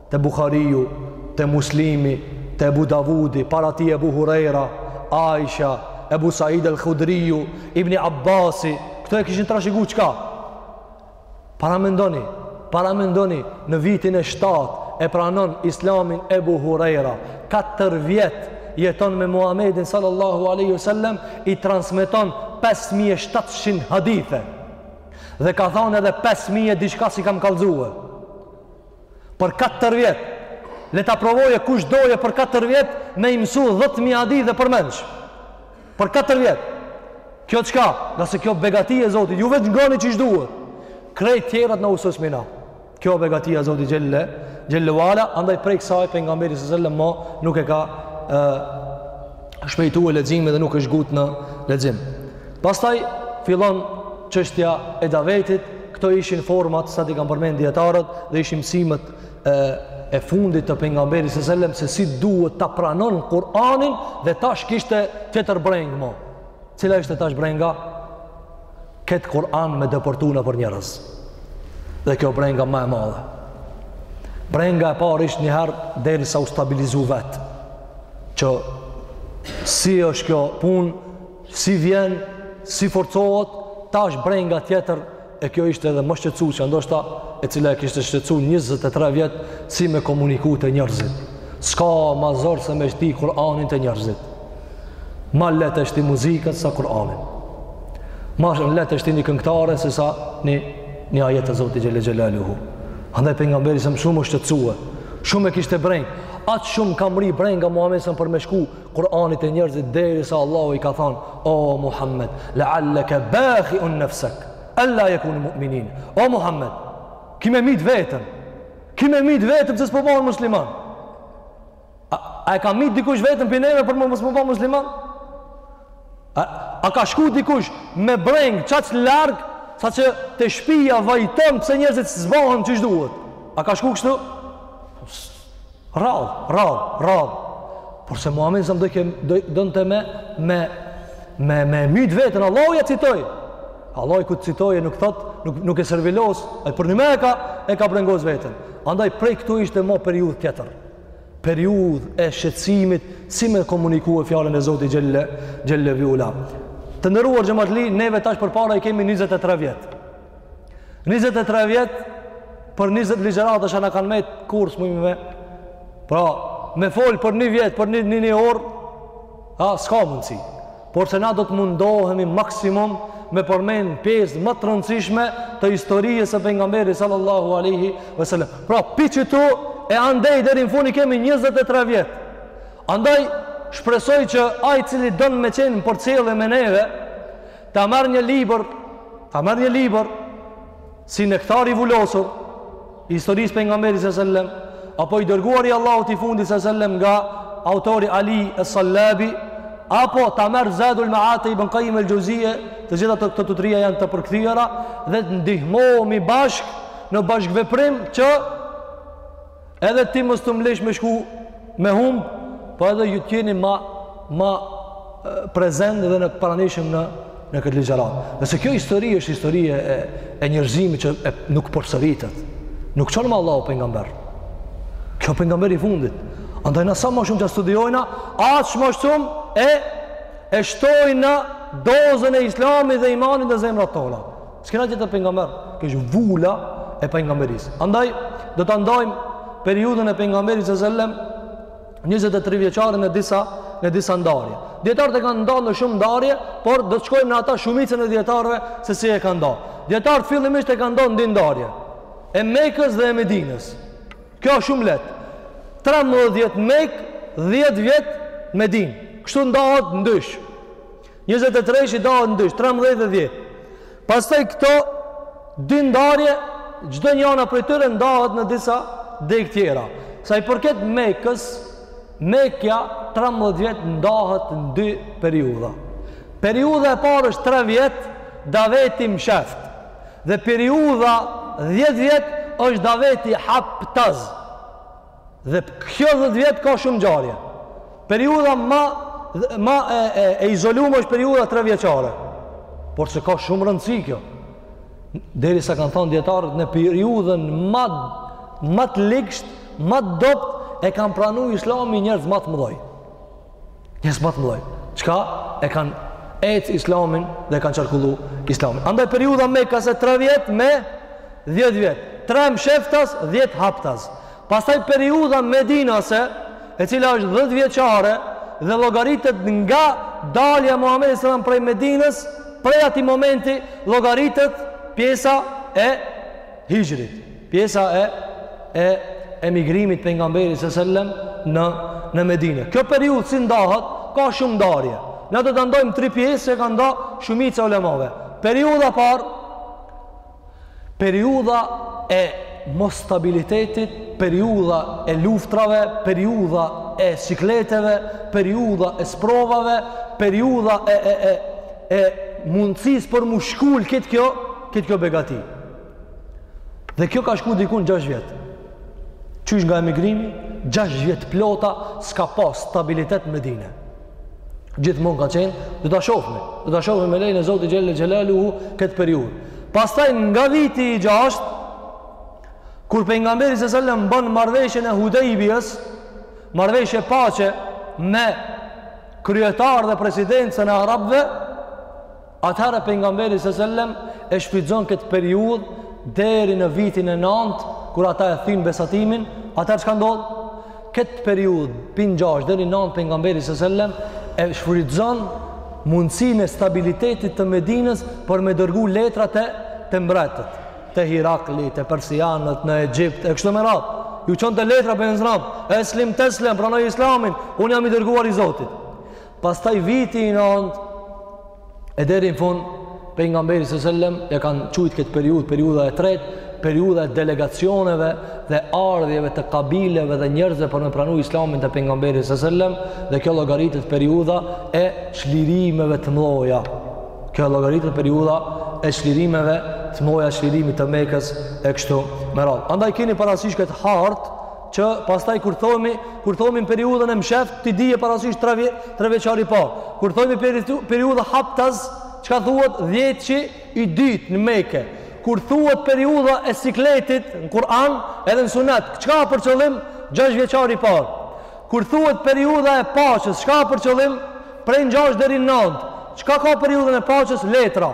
te Buhariu, te Muslimi, te Ebu Davudi, para tyne Ebu Hurajra, Aisha, Ebu Said el Khudriu, Ibn Abbasi, këto e kishin trashëguar çka? Paramendoni, paramendoni në vitin e 7 e pranon Islamin Ebu Hurajra, 4 vjet jeton me Muhamedin sallallahu alaihi wasallam, i transmeton 5700 hadithe. Dhe ka thënë edhe 5000 diçka s'i kam kallëzuar. Për katër vjet. Le ta provoje kush doje për katër vjet me i mësu 10000 hadithe përmendsh. Për katër vjet. Kjo çka? Ngase kjo begati e Zotit, ju veç ngoni qysh duhet. Krejt tjerat jau sosmi na. Kjo begatia e Zotit xhelle, xhelle ve ala, andaj prej kësaj pejgamberi sasellem ma nuk e ka e, shpejtue leximi dhe nuk është ngut në lexim. Pastaj fillon çështja e davetit, këto ishin format siç i kanë përmend dijetarët dhe ishin mësimet e fundit të pejgamberit sallallahu alajhi wasallam se si duhet ta pranon Kur'anin dhe tash kishte tjetër brengë mo. Cila ishte tash brenga? Këtë Kur'an me dëpërtu në për njërës. Dhe kjo brenga ma e madhe. Brenga e parë ishte njëherë derisa u stabilizu vetë. Që si është kjo punë, si vjen, si forcohet, tash brenga tjetër e kjo ishte edhe më shqetësuesja ndoshta e cila e kishte shqetësu 23 vjet si me komuniku te njerëzit. S'ka ma zor se me shti Kur'anin te njerëzit. Ma lehtë e shti muzikën sesa Kur'anin. Ma lehtë e shti një këngëtare sesa një ajet të Zotit xhel-le xhelaluhu. Andaj pejgamberi selem shumë u shqetësua, shumë e kishte brengë, aq shumë ka mbërri brenga Muhamedi sam për me shku Kur'ani te njerëzit derisa Allahu i ka thanë, o Muhammed, lealleke bahiun nefsek, el-la jekunu mu'minin, o Muhammed, ki me myt veten, ki me myt veten se s'po bohen musliman. A e ka myt dikush veten pi neve për mos me u ba musliman? A, a ka shku dikush me brengë qaqë larg saqë te shpija vajton pse njerëzit s'bahen qysh duhet? A ka shku kështu? Rrallë, rrallë, rrallë. Por se Muhamedi sam do të donte me me me me myt veten Allahu ia citoi. Allahu kur citon nuk thotë, nuk nuk e servilos, ai përnime ka, e ka brengos veten. Andaj prej këtu ishte ma periudhë tjetër. Periudhë e shqetësimit si me komunikue fjalën e Zotit xhel-le ve ala. Të nderuar xhamatli, neve tash përpara i kemi 23 vjet. 23 vjet për 20 ligjëratë sa na kanë mbet kur s'mujmë me, pra me fol për një vjet për një një, një orë a s'ka mundësi por se na do të mundohemi maksimum me përmen pjesë ma të rëndësishme të historisë së pejgamberit sallallahu alaihi wasallam pra pi qitu e andej deri në fund i kemi 23 vjet andaj shpresoj që ai i cili don me qenë përcjellë me neve Ta marrë një libër, ta merr një libër si Nektari i vulosur i historisë pejgamberit sa sellem, apo i dërguari i Allahut i fundit sa sellem nga autori Ali es-Sallabi, apo ta merr Zadul Mead Ibn Kajim el-Xheuzije, të gjitha këto të trija janë të përkthyera, dhe të ndihmohemi bashkë në bashkëveprim që Edhe ti mos të mblesh me shku me humb, po edhe ju të jeni ma ma prezent dhe të pranishëm në në këtë ligjëratë. Se kjo histori është histori e e njerëzimit që e, nuk përsëritet. Nuk çon ma Allahu pejgamber. Kjo pejgamber i fundit. Andaj na sa ma shumë që studiojna, aq ma shumë e e shtojna dozën e Islamit dhe imanit në zemrat tona. S'kena tjetër pejgamber. Ky është vula e pejgamberisë. Andaj, do ta ndajmë periudhën e pejgamberit alejhi selam 23 vjeçare në disa, në disa ndarje. Dijetarët e kanë nda në shumë ndarje, por do të shkojmë në ata shumicën e dijetarëve se si e kanë nda. Dijetarët fillimisht e kanë nda në dy ndarje. E Mekës dhe e Medinës. Kjo është shumë lehtë. 13 Mekë, 10 vjet Medinë. Kështu ndahet në dysh. Njëzet e tre ndahet në dysh, trembëdhjetë dhe dhjetë. Pastaj këto dy ndarje, çdo njëra prej tyre ndahet në disa degë tjera. Sa i përket Mekës, Mekja 13 vjet ndahet në dy periudha. Periudha e parë është 3 vjet daveti msheftë dhe periudha 10 vjet është daveti haptaz. Dhe kjo 10 vjet ka shumë ngjarje. Periudha ma ma e, e, e izolume është periudha 3 vjeçare. Porse ka shumë rëndësi kjo. Derisa kanë thanë dijetarët në periudhën ma ma të ligshtë, ma të dobtë e kanë pranu Islamin njerëz ma të mëdhoj. Njerëz ma të mëdhoj. Çka e kanë ec islamin dhe e kanë qarkullu islamin. Andaj periudha mekase tre vjet me dhjetë vjet. Tre msheftas, dhjetë haptas. Pastaj periudha medinase, e cila është dhjetë vjeçare, dhe llogaritet nga dalja e Muhamedit alejhi selam prej Medinës, prej atij momenti llogaritet pjesa e Hixhrit, pjesa e e emigrimit pejgamberit sallallahu alajhi wasallam në në Medinë. Kjo periudhë si ndahet, ka shumë ndarje. Ne do ta ndajmë në tri pjesë si e kanë nda shumica ulemave. Periudha e parë periudha e mosstabilitetit, periudha e luftrave, periudha e sikleteve, periudha e sprovave, periudha e e e e mundësisë për m'u shkul këtë kjo, këtë kjo begati. Dhe kjo ka shku dikun 6 vjet. Qysh nga emigrimi, 6 vjet të plota s'ka pas stabilitet në Medinë. Gjithmonë ka qenë, do ta shohim, do ta shohim me lejen e Zotit Xhel-le Xhelaluhu këtë periudhë. Pastaj nga viti i 6 kur pejgamberi sallallahu alajhi wasallam ban marrëveshjen e Hudejbijes, marrëveshje paqe me kryetar dhe presidencën e arabëve, Atëherë pejgamberi s.a.s. e shfrytëzon këtë periudhë deri në vitin e nëntë, kur ata e thynë besatimin, atëherë çka ndodh? Këtë periudhë prej 6 deri në 9 pejgamberi s.a.s. e shfrytëzon mundësinë e stabilitetit të Medinës për me dërgu letra te te mbretët, te Hirakli, te persianët në Egjipt e kështu me radhë. Ju çonte letra për Islam, eslim teslim, pranoje Islamin, unë jam i dërguar i Zotit. Pastaj viti i nëntë e deri në fund pejgamberi sallallahu alajhi wasallam e kanë qujt këtë periudhë, periudha e tretë, periudha e delegacioneve dhe ardhjeve të kabileve dhe njerëzve për me pranu islamin te pejgamberi s.a.s. dhe kjo llogaritet periudha e çlirimeve të mdhaja kjo llogaritet periudha e çlirimeve të mdhaja çlirimit të mekës e kështu me radhë andaj keni parasysh këtë hartë që pastaj kur thomi kur thomi në periudhën e msheft ti dije parasysh 3 3 vjeçari i parë kur thomi periudha haptaz çka thuhet 10-shi i dytë në Mekë kur thuhet periudha e sikletit në Kur'an edhe në Sunet çka ka për qëllim 6 vjeçari i parë kur thuhet periudha e paqes çka ka për qëllim prej 6 deri në 9 çka ka periudhën e paqes letra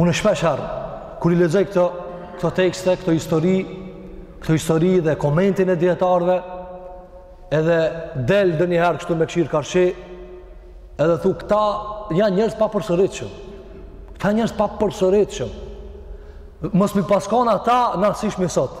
Unë shpesh herë kur i lexoj këto këto tekste, këto histori, këto histori dhe komentin e dietarëve, edhe del ndonjëherë kështu me kshyr karshi, edhe thu këta janë njerëz papërsëritshëm. Këta njerëz papërsëritshëm. Mos me pas kon ata na s'ishim sot.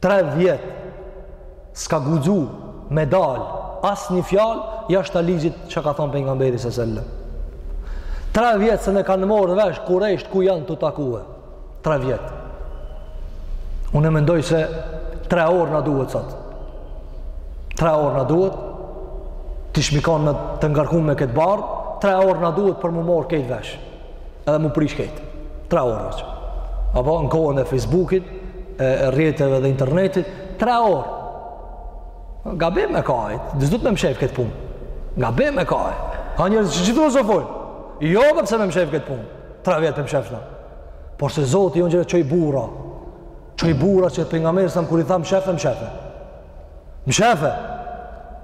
3 vjet s'ka guxu me dal asnjë fjalë jashta ligjit që ka thonë pejgamberi s.a.s. 3 vjet s'e kanë marrë vesh kurejshët ku janë tu takue 3 vjet unë e mendoj se 3 orë na duhet sot 3 orë na duhet t'ishim kon na të ngarkun me këtë barrë 3 orë na duhet për m'u marrë krejt vesh Edhe m'u prish krejt. Tre orë që. Apo në kohën e Facebookit, e rrjeteve dhe internetit, tre orë. Gabim me kajt, dhe zhut me mshef këtë punë. Gabim me kajt. Ka njerëz që gjithë filozofojnë. Jo, dhe pse me mshef këtë punë. Tre vjet me mshef shna. Por se Zoti jonë çoi burra. Çoi burra që pejgamberi s.a.s. kur i tha mshefe, mshefe. Mshefe.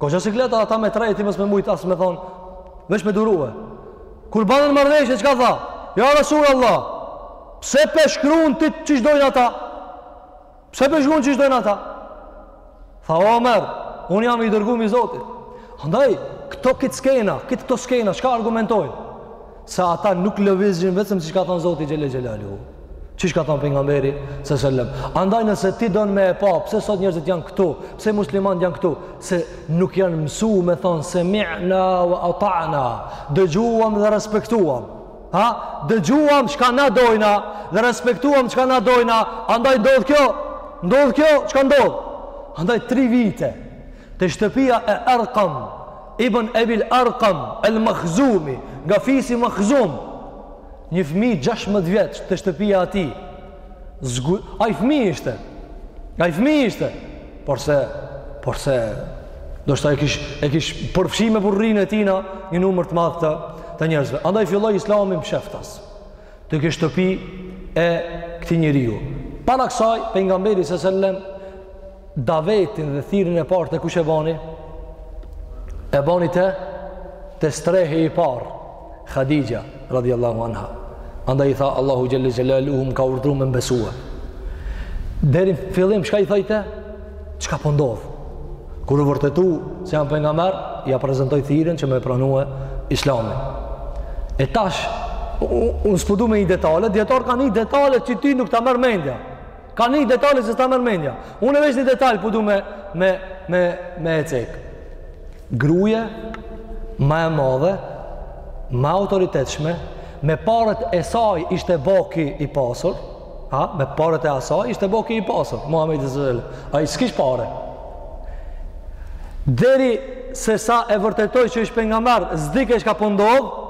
Kaq sikleta ata me t'rreh ti mos me mujtë as me thonë, veç me durue. Kur banën marrëveshje, çka tha? Ja Rasul Allah, pse pe shkrun ti qysh dojnë ata? Pse pe shkrun qysh dojnë ata? Tha Omer, unë jam i dërgum i Zotit. Andaj, këto këtë skena, këtë këto skena, çka argumentojnë? se ata nuk lëvizin vetëm siç ka thonë Zoti xhele xhelaluhu. Qysh ka thonë pejgamberi se selam. Andaj nëse ti don me e pa, pse sot njerëzit janë këtu? Pse muslimanët janë këtu? Se nuk janë mësu me thonë semi'na wa ata'na. Dëgjuam dhe respektuam. Ha, dëgjuam çka na dojna dhe respektuam çka na dojna. Andaj ndodh kjo. Ndodh kjo, çka ndodh? Andaj 3 vite te shtëpia e Erkam Ibn Ebil Arkam, El Makhzumi, nga fisi Makhzum, një fëmi 16 vjeç te shtëpia e tij, zgu... ai fëmi ishte, ai fëmi ishte, porse, porse, ndoshta e kish, e kish përfshi me burrninë e tina një numër të madh të, të njerëzve. Andaj filloi islami msheftas, te kjo shtëpi e këtij njeriu. Para kësaj, pejgamberi se sellem, Davetin dhe thirrjen e parë te kush e bani? E bani te te strehi i parë, Hadixhja, radiallahu anha. Andaj i tha, Allahu xhele xhelaluhu më ka urdhru me m'besue. Deri në fillim, çka i thojte? Çka po ndodh? Po kur u vërtetu se jam pejgamber, ia prezentoi thirrjen që me pranue islamin. E tash, unë s'po du me hi n'detale, dijetarët kanë hi n'detale që ty nuk ta merr mendja. Kanë hi n'detale që s'ta merr menja. Unë veç një detal, po du me, me, me, me e cek. Gruja, ma e madhe, ma autoritetshme, me paret e saj ishte bo ky i pasur, ha, me paret e asaj ishte bo ky i pasur, Muhammedi se sellem. Ai s'kish pare. Deri se sa e vërtetoi që ishte pejgamber, s'dike çka po ndodh, po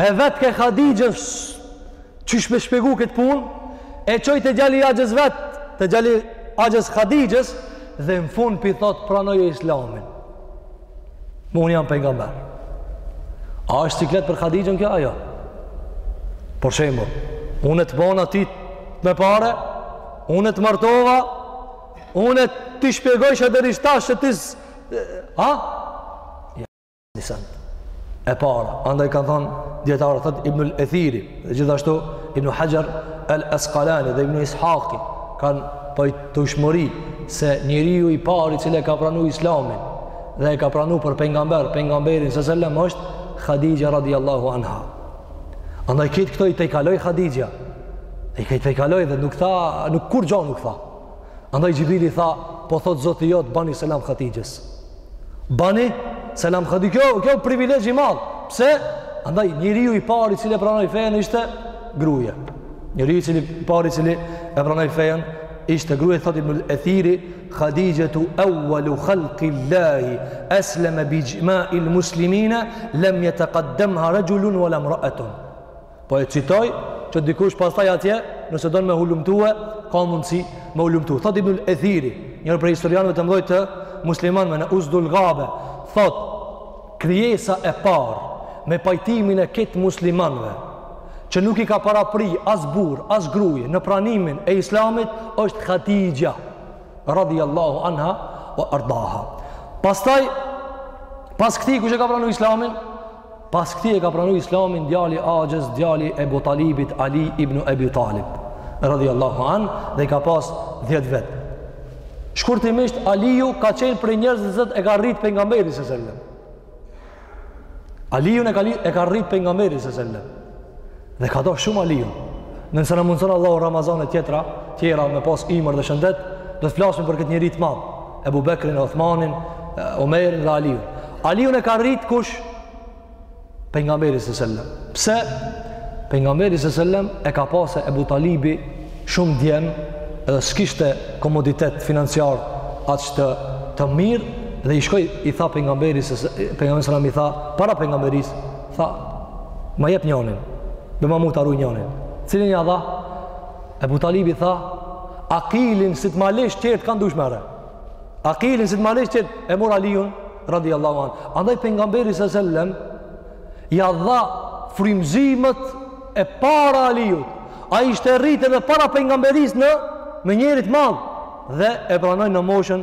e vetke Hadixhes, Qysh me shpjegu këtë punë? E çoi te djali i axhës vet, te djali axhës Hadixhes dhe në fund p'i thotë pranoje Islamin. Unë jam pejgamber. A është siklet për Hadixhen kjo a jo? Për shembull, unë të bona ty me pare, unë të martova, unë t'i shpjegoj shëdërisht tash që ti... Ha? Nisem. E para, andaj kanë thonë dijetarët, thotë Ibnul Ethiri, dhe gjithashtu Ibnu Haxher El Eskalani dhe Ibnu Ishaki, kanë pajtueshmëri se njeriu i pari i cili e ka pranu islamin dhe e ka pranu për pengamber, pengamberin së sellem është Hadixhja radiallahu anha. Andaj këtë këto i tejkaloi Hadixhja, i këto tejkaloi dhe nuk tha, nuk kurrgjo nuk tha. Andaj Gjibrili tha, po thot Zoti jot, bani selam Hatixhes. Bani selam Hatixhes. Kjo, kjo privilegj i madh. Pse? Andaj njeriu i parë i cili e pranoi fenë ishte gruaja. Njeriu i, i parë i cili e pranoi fenë ishte gruaja thotë Ibnul Ethiri, Khadijatu awwalu khalqi Allahi aslama bi ijma'il muslimina lam yataqaddamha rajulun wala imra'atun. Po e citoj që dikush pastaj atje, nëse don me hulumtue, ka mundësi me hulumtu. Thot Ibnul Ethiri, njërë prej historianëve të mëdhoj të muslimanëve në Usdul Gabe, thot, krijesa e parë me pajtimin e krejt muslimanëve, që nuk i ka parapri as burrë, as gruje, në pranimin e islamit, është Hatixhja, radijallahu anha ve erdaha. Pastaj, pas këtij, kush e ka pranu islamin, Pas këtij e ka pranu Islamin djali i axhës, djali i Ebu Talibit, Ali ibn Abi Talib, radhiyallahu anh, dhe i ka pas 10 vjet. Shkurtimisht Aliu ka qenë prej njerëzve që e ka rrit pejgamberi sallallahu alajhi wasallam. Aliun e ka rrit pejgamberi sallallahu alajhi wasallam. Dhe e ka dasht shumë Aliun. Nëse na mundëson Allahu Ramazanet tjetra, tjera me pas ymër dhe shëndet, do të flasim për këtë njeri të madh. Ebu Bekrin, Othmanin, Omerin dhe Aliun. Aliun e ka rritë kush? Pejgamberi sallallahu alejhi ve sellem. Pse? Pejgamberi sallallahu alejhi ve sellem, e ka pas Ebu Talibi shumë djem edhe s'kishte komoditet financiar aq të, të mirë dhe i shkoi i tha pejgamberi sallallahu alejhi ve sellem, i tha para pejgamberisë Tha, Ma jep njonin, bre ma mu ta rroj njonin. Cilin ja dha? Ebu Talibi tha, Akilin si të ma lësh, tjertë kan dush merre. Akilin si të ma lësh, tjertë, e mur Aliun, radijallahu anh. Andaj pejgamberi sallallahu alejhi ve sellem, ja dha frymëzimet e para Aliut. Ai ishte rritë edhe para pejgamberisë me njeri të madh dhe e pranoi në moshën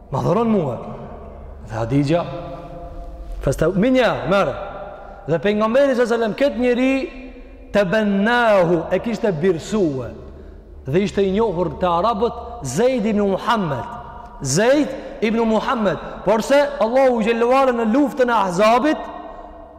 Ma dhuron mue. Dhe Hatixhja, feste, minja, merre. Dhe pejgamberi sallallahu alejhi ve selem, këtë njeri tebennahu e kishte birsue. Dhe ishte i njohur te arabët Zejd ibn Muhammed. Zejd ibn Muhammed. Porse, Allahu xhelle ve ala në luftën e Ahzabit,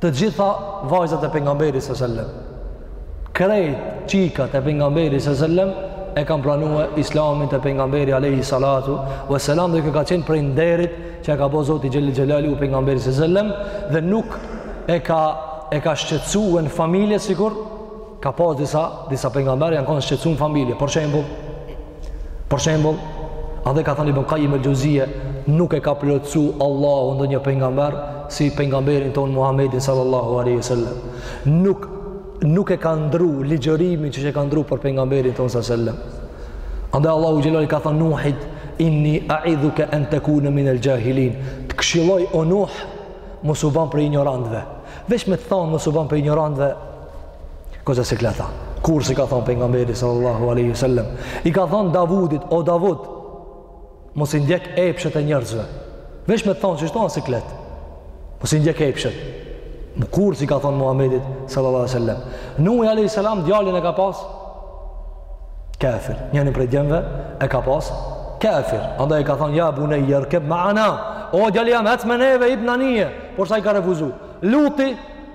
të gjitha vajzat e pejgamberit sallallahu alajhi wasallam. Krejt çikat e pejgamberit sallallahu alajhi wasallam e kanë pranue Islamin te pejgamberi alayhi salatu wasalam dhe kjo ka qenë prej nderit që e ka bo Zoti xhelle xhelaluhu pejgamberit sallallahu alajhi wasallam dhe nuk e ka e ka shqetësue në familje sikur ka pas disa disa pejgamberë janë konë shqetësu në familje. Për shembull, Për shembull, andaj ka thanë Ibn Qayyim al-Jawziyya, nuk e ka plotësu Allahu ndonjë pejgamber si pejgamberin tonë Muhammedin sallallahu alaihi wasallam. Nuk nuk e ka ndru ligjërimin që e ka ndru për pejgamberin tonë sallallahu alaihi wasallam. Andaj Allahu xhelali i ka thanë Nuhit, inni a'idhuka an takuna min al-jahilin. Të këshilloj o Nuh, mos u ban prej injorantëve. Veç me të thonë mos u ban prej injorantëve, Ka sa sekleta. Kurrë s'i ka thonë pejgamberit sallallahu aleyhi sallem. I ka thonë Davudit, o Davud, mos i ndjek epshet e njerëzve. Veç me t'thonë që shton seklet. Mos i ndjek epshet. Më kurrë s'i ka thonë Muhammedit sallallahu aleyhi sallem. Nuhi aleyhi sallam, djalin e ka pas kafir. Njënin prej djemve e ka pas kafir. Andaj i ka thonë, ja bunejje rkeb maana. O djali jem, hec me neve, hip n'anije. Porse ai ka refuzu. Luti,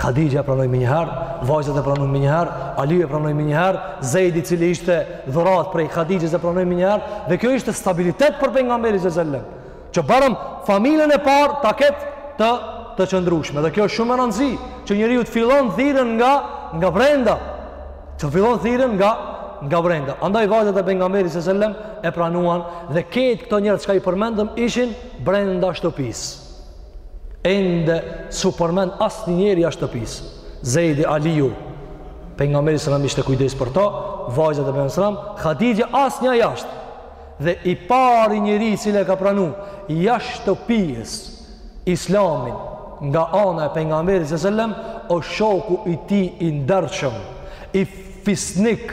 Hadixha e pranoi menjëherë, vajzat e pranuan menjëherë, Aliu e pranoi menjëherë, Zejdi i cili ishte dhuratë prej Hadixhes e pranoi menjëherë, dhe kjo ishte stabilitet për pejgamberin sallallahu alajhi wasallam. Që barem familjen e parë ta ketë të të qëndrueshme. Dhe kjo është shumë me rëndësi, që njeriu të fillon thirrën nga nga brenda. Të fillon thirrën nga brenda. Andaj vajzat e pejgamberit sallallahu alajhi wasallam e pranuan dhe këtë këto njerëz çka i përmendëm ishin brenda shtëpisë. ende s'u përmend asnjë njeri jashtë shtëpisë. Zejdi, Aliu, pejgamberi sallallahu alajhi wasallam ishte kujdes për ta, vajzat e pejgamberit sallallahu alajhi wasallam, Hadixha asnjë jashtë. Dhe i pari njeri i cili e ka pranu jashtë shtëpisë Islamin nga ana e pejgamberit sallallahu alajhi wasallam, o shoku i tij i ndershëm, i fisnik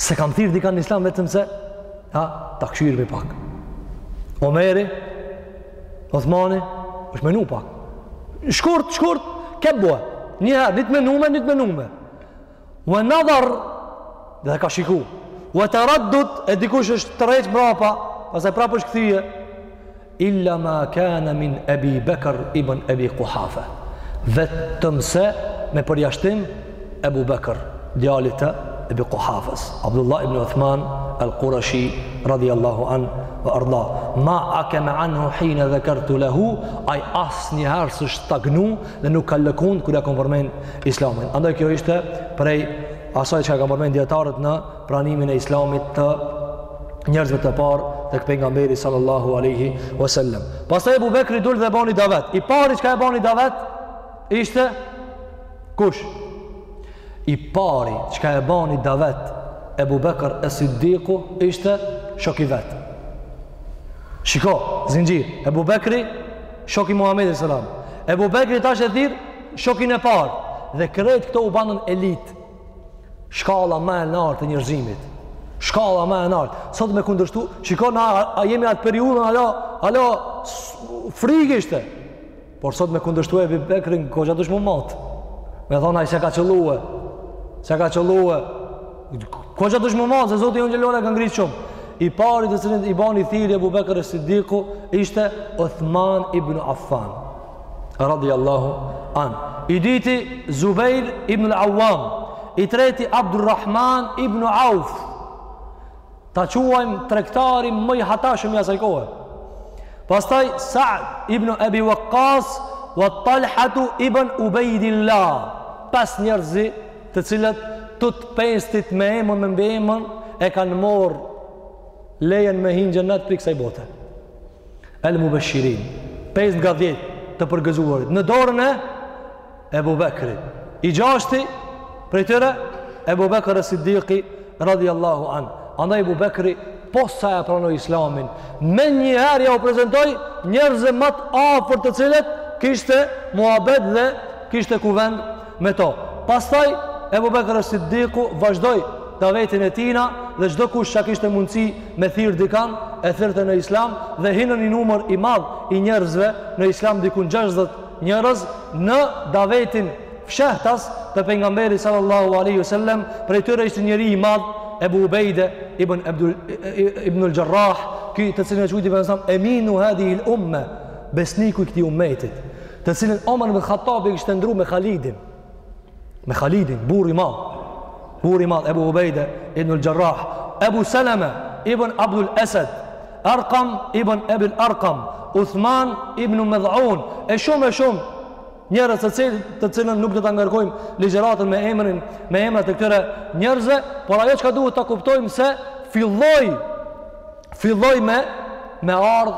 S'e kam thirrë dikend në islam vetëm se, ha, ta kqyrmi pak. Omeri, Othmani, është menu pak. Shkurt, shkurt, kebua. Njëherë, një t'menume, një t'menume. Ue nadhar, dhe ka shiku. Ue tereddud, e dikush është tërheq mrapa, pastaj prapë është kthy. Illa ma kana min Ebi Bekr ibn Ebi Kuhafe. Vetëmse me përjashtim Ebu Bekr, djalit të Ebi Kuhafes, Abdullah ibn Uthman al Qurashi radiallahu anhu ve arda. Ma akeme anhu hine dhekertu lehu, ai asnjëherë s'është stagnu dhe nuk ka lëkund kur ia kom përmen islamin. Andaj kjo ishte prej asaj çka e kanë përmen dijetarët në pranimin e islamit të njerëzve të parë tek pejgamberi sallallahu alaihi wasallam. Pastaj Abu Bekri dul dhe bani davet. I pari çka e bani davet ishte kush? I pari çka e bani davet Abu Bekr es-Siddiku ishte shoki vet. Shiko, zinxhir, Abu Bekri shoki i Muhamedit sallallahu alaihi wasallam. Abu Bekri tash e thirr shokin e parë dhe krejt këto u banën elitë Shkalla më e lartë e njerëzimit. Shkalla më e lartë. Sot me kundërshtu, shikon na a jemi at periudhën alo, alo frikë ishte. Por sot me kundërshtu Ebu Bekrin goxha dush mu mat. Me thon ai s'e ka qëllu. S'e ka qëllu. Goxha dush mu mat se Zoti i gjithë neve ka ngrit shumë. I pari të cilin i bani thirrje Abu Bekr Siddiku ishte Uthman ibn Affan. radiallahu an i diti Zubejr ibn Awam i treti Abdurrahman ibn Auf ta quajmë tregtari ma i hatashëm i asaj kohe pastaj Sa'd ibn Abi Waqqas wa Talhatu ibn Ubejdillah pes njerëz të cilët tut pestit me emën me mbiemën e kanë marrë lejen me hi n'xhennet prej kësaj bote El Mubeshirin, pesë nga dhjetë të përgëzuarit në dorën e Ebu Bekrit. I gjashti prej tyre Ebu Bekr Siddiqi radhiyallahu an. Andaj Ebu Bekri posa e pranoi Islamin, menjëherë ja u prezentoi njerëzve ma të afërt të cilët kishte muhabet dhe kishte kuvend me to. Pastaj Ebu Bekr es-Siddiku vazhdoi davetin e tina dhe çdokush çka kishte mundësi me thirr dikan e thirrte në Islam dhe hinën një numër i madh i njerëzve në Islam dikun gjashtëdhjetë njerëz në davetin fshehtas të Pejgamberit sallallahu alaihi wasallam prej tyre ishte njeri i madh Ebu Ubejde ibn Abd ibn al-Jarrah ky të cilin e quajti pejgamberi eminu hadhihi al-umma besniku i këtij ummetit të cilin Omer ibn Khattabi e kishte ndrru me Khalidin. Me Khalidin, burri i madh. Burri i madh Ebu Ubejde ibn al-Jarrah, Ebu Salama ibn Abdul Asad, Arqam ibn Abil Arqam, Uthman ibn Mad'un, e shumë e shumë njerëz të cilën nuk do ta ngarkojmë ligjëratën me emrin, me emrat e këtyre njerëzve, por ajo çka duhet ta kuptojmë se filloi filloi me me ardh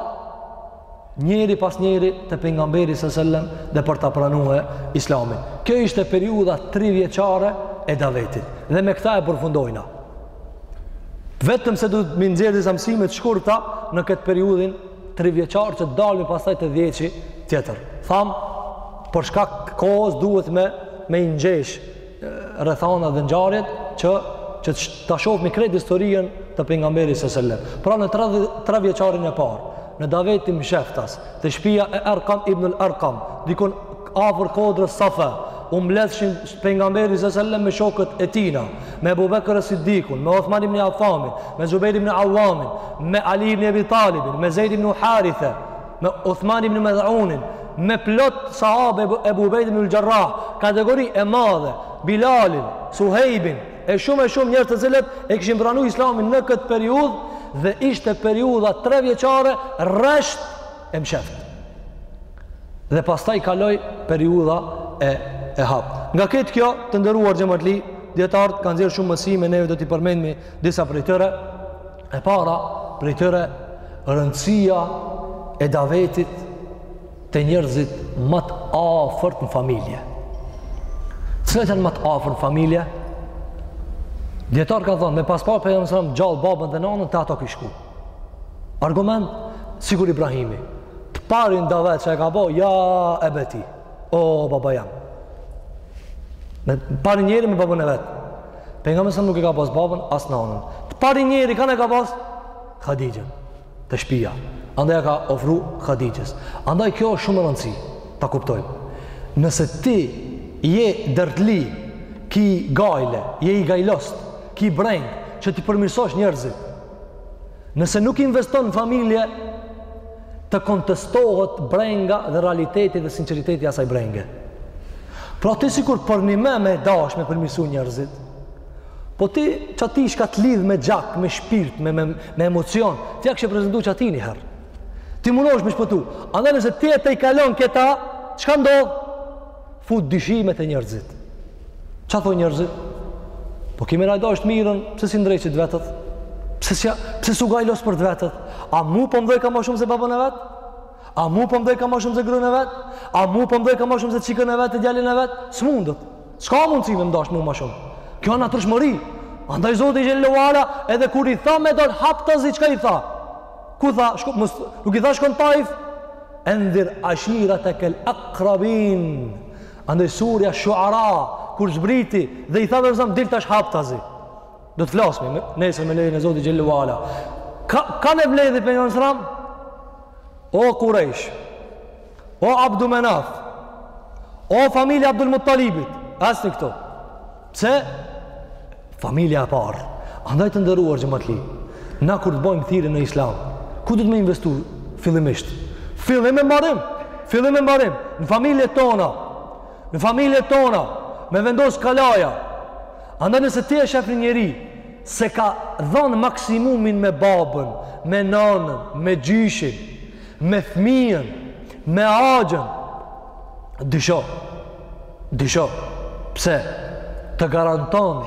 njëri pas njëri te pejgamberi sallallahu alajhi wasallam dhe për ta pranue Islamin. Kjo ishte periudha 3 vjeçare e davetit dhe me këtë e përfundojna. Vetëm se duhet me i nxjerrë disa mësime të shkurtra në këtë periudhën 3 vjeçar që dalmi pastaj te dhjeçi tjetër. Tham për shkak t'kohës duhet me me i ngjesh rrethanat dhe ngjarjet që që ta shohmi krejt historinë te pejgamberi s.a.s. Pra në 3 vjeçarin e parë, në davetin msheftas, te shpia e Arqam ibn al-Arqam, dikun afër kodrës Safa, u mbledhshin pejgamberi s.a.s. me shokët e tina, me Abu Bakr as-Siddiqun, me Uthman ibn Affanin, me Zubair ibn Awamin, me Ali ibn Abi Talibin, me Zaid ibn Haritha, me Uthman ibn Maz'unin, me plot sahabe Ebu Ubejd ibn Gjarrah, kategori e madhe, Bilalin, Suhejbin, e shumë e shumë njerëz të cilët e kishin pranu islamin në këtë periudhë dhe ishte periudha tre vjeçare rresht e msheft. Dhe pastaj kaloj periudha e, e hapt. Nga këtë kjo të nderuar gjematli, dijetarët kanë nxjerr shumë mësime, neve do t'i përmendmi disa prej tyre, E para prej tyre rëndësia e davetit te njerëzit më të afërt në familje. Cilat janë më të afërt në familje? Dijetarët kan thonë, me pas pa për e mësëram gjallë babën dhe nanën, te ato ki shku. Argument, sikur Ibrahimi, të parin davet që e ka bo, ja ebeti, o baba jem. Me parin njeri me babën e vet. Pejgamberi alejhi selam nuk e ka pas babën as nanën. Të parin njeri kan e ka pas Hadigjen te shpia. Andaj ia ka ofru Hadigjes. Andaj kjo është shumë rëndësi ta kuptojmë. Nëse ti je dertli, ki gajle, je i gajlost, ki brengë, që t'i përmirësosh njerëzit, Nëse nuk investon në familje, të kontestohet brenga dhe realiteti dhe sinqeriteti i asaj brenge. Pra ti sikur përnime me me dash me përmirësu njerëzit, po ti qati çka të lidh me gjak, me shpirt, me, me, me emocion, ti ja kishe prezentu qati një herë. Ti mundosh me shpëtu. Andaj nëse ti e tejkalon këta, çka ndodh? fut dyshime te njerëzit. Çfarë thonë njerëzit? Po ke me na dashtë të mirën, pse s'i ndreq të vetët? Pse s'i pse s'u gajlos për të vetët? A mu po m'dojka më shumë se babën e vet? A mu po m'dojka më shumë se gruan e vet? A mu po m'dojka më shumë se çikën e vet e djalin e vet? S'mundet. S'ka mundësi me m'dashtë mu më shumë. Kjo a natyrshmëri. Andaj Zoti gjelle ue ala edhe kur i tha me dal haptazi, çka i tha? Ku tha, shko, mës, nuk i tha shko n'Taif? Endhir ashirateke el akrabin. Andaj surja Shuara, kur zbriti, dhe i tha Pejgamberit alejhi selam, dil tash haptazi. Do të flasmi, nesër me lejën e Zotit gjelle ue ala. Ka, kan e mbledhi Pejgamberi alejhi selam? O kurejsh, O Abdu Menaf, o familje Abdul Muttalibit, asi, këto. Pse? Familja e parë. Andaj të nderuar gjematli, na kur të bojmë thirrjen në islam, ku duhet me investu fillimisht? Fillim e mbarim, fillim e mbarim, në familjet tona, në familjet tona, me vendos kalaja. Andaj nëse ti e shef një njeri, s'e ka dhonë maksimumin me babën, me nanën, me gjyshin, me fëmijën, me axhën. Dysho. Dysho. Pse? Të garanton,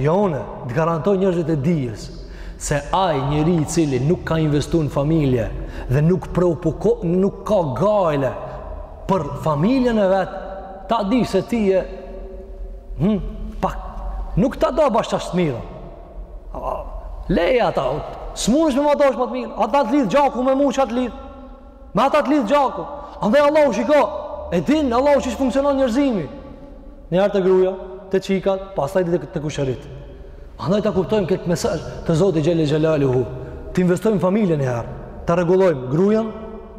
jo unë, të garantojnë njerëzit e dijes se ai njeri i cili nuk ka investuar në familje dhe nuk preu po nuk ka gajle për familjen e vet, ta di se ti je hm, pak nuk ta do bash qaq të mirën. Leje ata, s'munesh me ma dashtë mu të mirën, ata të lidh gjaku, me mu çka të lidh, me ata të lidh gjaku, andaj Allahu shiko, e din Allahu qysh funksionon njerëzimi, njëherë te gruja, te çikat, pastaj te, te kushërit. Andaj ta kuptojmë këtë mesazh të Zotit xhel-le xhelaluhu, të investojmë familje njëherë, ta rregullojmë grujen,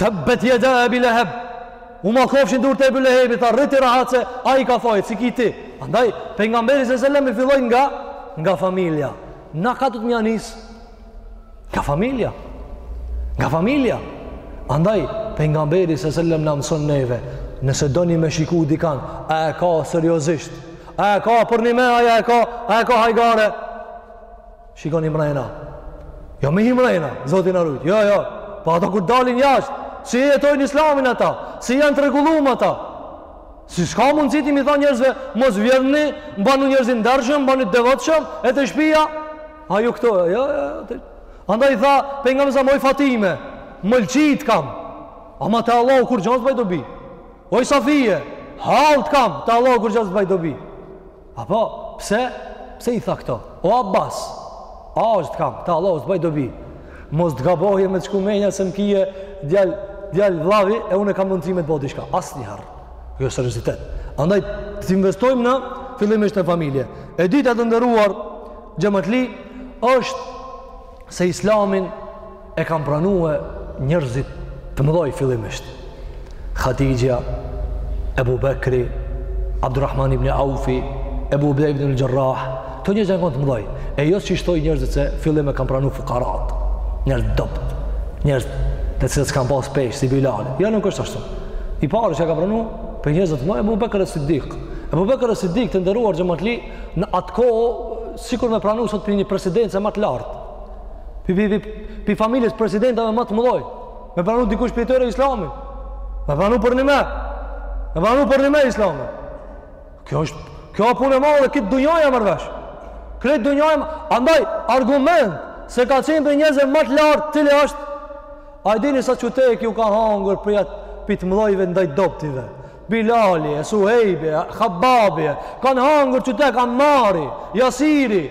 Tebbet jeda Ebi Leheb. U mallkofshin durët e Ebi Lehebit, tha rri ti rahat se ai ka faj, s'ki ti. Andaj, Pejgamberi se selem filloi nga, nga familja. Nga ka do t'ia nis? Nga familja. Nga familja. Andaj, Pejgamberi se selem na mëson neve, nëse doni me shiku dikan, a e ka seriozisht, a e ka përnime, a e ka, a e ka hajgare, Shikoni mrena. Jo me hi mrena, Zoti na rujt. Jo, jo. Po ata kur dalin jashtë, si e jetojnë islamin ata, si janë të rregullum ata. Si çka mundesh ti me i tha njerëzve, mos vjedhni, mbanu njerëz të ndershëm, mbanu të devotshëm, e te shpia. A ju këto, jo, jo, jo. Andaj tha, Pejgamberi, oj Fatime, mëlçi të kam. Ama te Allahu kurgja s'të baj dobi. Oj Safije, hallë të kam, te Allahu kurgja s'të baj dobi. Apo, pse? Pse i tha këto? O Abbas, axhë të kam, te Allahu s'të baj dobi. Mos të gabohesh me të shku menja se më ki djalë, djalë vllavi e unë e kam mundësi me të ba diçka. Asnjëherë. Kjo seriozitet. Andaj, të investojmë na fillimisht në familje. E dyta, të nderuar xhematli, është se islamin e kanë pranue njerëzit e mëdhoj fillimisht. Hatixhja, Ebu Bekri, Abdurrahman ibn Aufi, Ebu Ubejde ibn Xherrah, këta njerëz janë kon të mëdhoj. E jo siç thojn njerëzit se fillim e kanë pranu fukarat, njerëzit e dobët, njerëzit të cilët s'kanë pas peshë, si Bilali. Jo nuk është ashtu. I pari që e ka pranu, prej njerëzve të mëdhoj, Ebu Bekr es Siddik. Ebu Bekr es Siddik të nderuar xhematli, në atë kohë Sikur me pranu sot pi një presidentve ma të lartë, pi, pi, pi, pi familjes presidentave ma të mëdhoj, me pranu dikush pi tyre islamin, me pranu përnime, me pranu përnime islamin. Kjo është, kjo është punë e madhe, krejt dynjaja e merr vesh. Krejt dynjaja e merr vesh. Andaj, argument, se ka qenë prej njerëzve ma të lartë, cili është, a e dini sa qutek e ka hangër prej, pi të mëdhojve ndaj të dobtëve. Bilali, e Suhejbi, e Khababi, e kanë hangër qytek, Amari, Jasiri.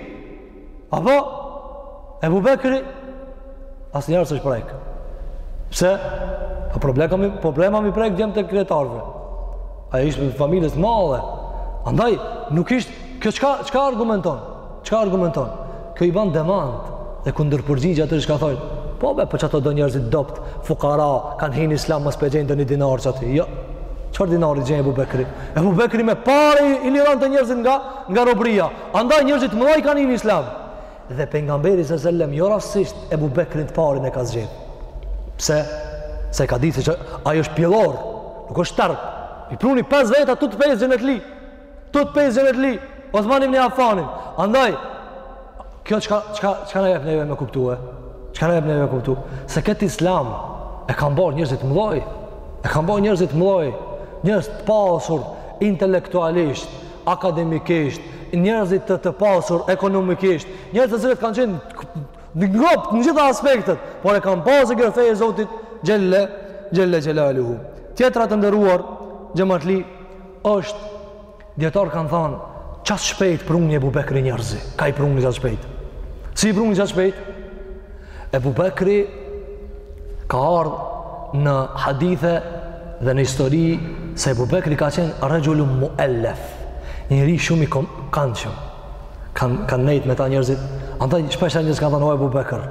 A po, Ebu Bekri, asnjëherë s'është prek. Pse? Po problemi, problem a me i prek djemt e kryetarëve. Ai ishte me familje t'madhe. Andaj, nuk ishte, kjo çka, çka argumenton? Çka argumenton? Kjo i bën demant dhe kundërpërgjigje atyre çka thonë. Po be, po qato do njerëz t'dobt, fukara, kanë hi n'islam mos pe gjejnë donji dinar qaty. Jo. Çfarë dinari gjen Abu Bekri? Abu Bekri me pare i lironte njerëzit nga nga robëria. Andaj njerëz t'mëdhaj kanë hi n'islam. Dhe pejgamberi sa selam jo rastësisht Abu Bekrin të parin e ka zgjedh. Pse? Se ka ditë se ai është pjellor, nuk është shterp. I pruni 5 veta tu të pesë xhenetli. Tut pesë xhenetli Osman ibn Affanin. Andaj kjo çka çka çka na jep neve me kuptue? Çka na jep neve me kuptu? Se këtë islam e kanë bartë njerëz të mëdhoj. E kanë bartë njerëz të mëdhoj, njerëz të pasur intelektualisht, akademikisht, njerëz të të pasur ekonomikisht, njerëz të cilët kanë qenë ngop në gjitha aspektet, por e kanë pasur kjo fe e Zotit xhelle xhelle xhelaluhu. Tjetra të nderuar xhematli Është, dijetarët kanë thanë, qaq shpejt pruni Ebu Bekri njerëzit, kah i pruni qaq shpejt. Si i pruni qaq shpejt? Ebu Bekri ka ardhë në hadithe dhe në histori se Ebu Bekri ka qenë rexhulun muellef, njeri shumë i kan, kandshëm, kanë kan nejtë me ta njerëzit, andaj shpesh njerëz kanë thanë, o Ebu Bekër,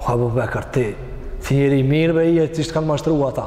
o Ebu Bekër, ti, ti njeri i mirë be je ti, si t'kanë mashtru ata.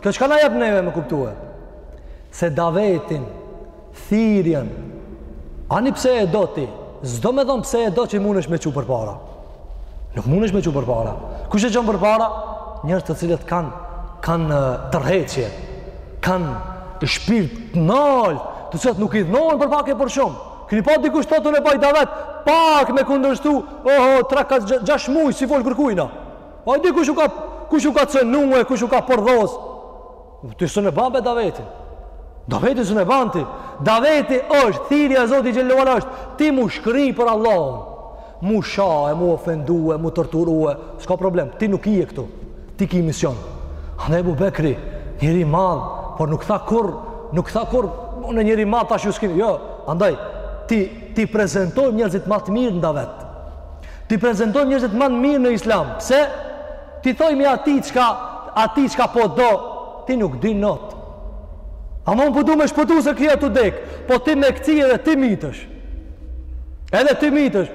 Kjo çka na jep neve me kuptue? Se davetin, thirrjen, ani pse e do ti, s'do me thonë pse e do që mundesh me çu përpara. Nuk mundesh me çu përpara. Kush e çon përpara? Njerëz të cilët kanë kan tërheqje, kanë shpirt të nalt, të cilët nuk idhnohen për pak e për shumë. Keni pa dikush thotë unë baj davet, pak me kundërshtu, oho, trak 6 muj s'i fol kërkujna. O di kush u ka kush u ka cënue, kush u ka përdhos. Ti s'un e ban be davetin. Davetin s'un e ban ti. Daveti është, thirrja e Zotit xhelle ve ala është, ti m'u shkri për Allahun. M'u shae, m'u ofendue, m'u torturue, s'ka problem, ti nuk je këtu. Ti ki mision. Andaj Ebu Bekri, njeri i madh, por nuk tha kurrë, nuk tha kurrë, unë njeri i madh tash ju s'kini, jo, andaj, t'i, t'i prezentojm njerëzit ma të mirë n'davet. T'i prezantojmë njerëzit ma të mirë në Islam. Pse? T'i thojmë atij çka atij çka po do, ti nuk di not. Ama po du me shpëtu se ky a tu dek, po ti me kcy edhe ti mytesh. Edhe ti mytesh.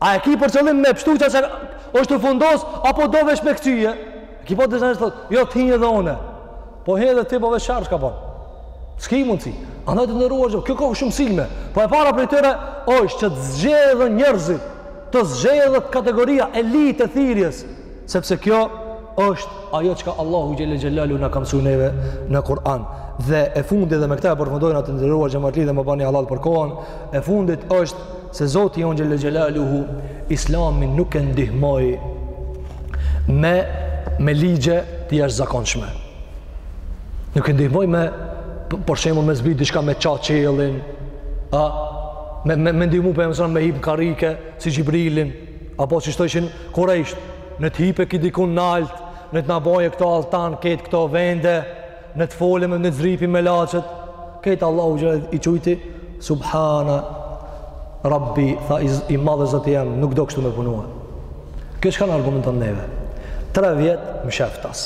A e ki për qëllim me pshtu qat që është tu u fundos, apo do veç me kcye? Ki po të zhënë e thotë, jo të hij edhe unë. Po edhe ti po veç qarë që ka bërë. S'ki mundësi. Andaj të nderuar xhe. Kjo ka shumë mësime. Po e para prej tyre, është që të zgjedhen njerëzit, të zgjedhet kategoria elitë e thirrjes, sepse kjo është ajo çka Allahu xhele xhelaluhu na ka msu neve në Kur'an. Dhe e fundit dhe me këta e përfundojna të nderuar xhematli dhe ma bani hallall për kohën, e fundit është Se Zoti Jonë xhele xhelaluhu, Islamin nuk e ndihmoi me, me ligje të jashtëzakonshme. Nuk e ndihmoi me, për shembull me zbrit diçka me ça qiellin, a, me, me, me ndihmu pejgamberin me hip n'karrike, si Xhibrilin, apo siç thoshin kurejshët, në të hipe ti dikun naltë, në të na boje këto alltan, ketë këto vende, ne të folëm ne t'zbritin melaqet këta Allahu xhel i çujti subhane rabbi tha i, i madh zoti jem nuk do kështu me punue kjo çka na argumenton neve 3 vjet msheftas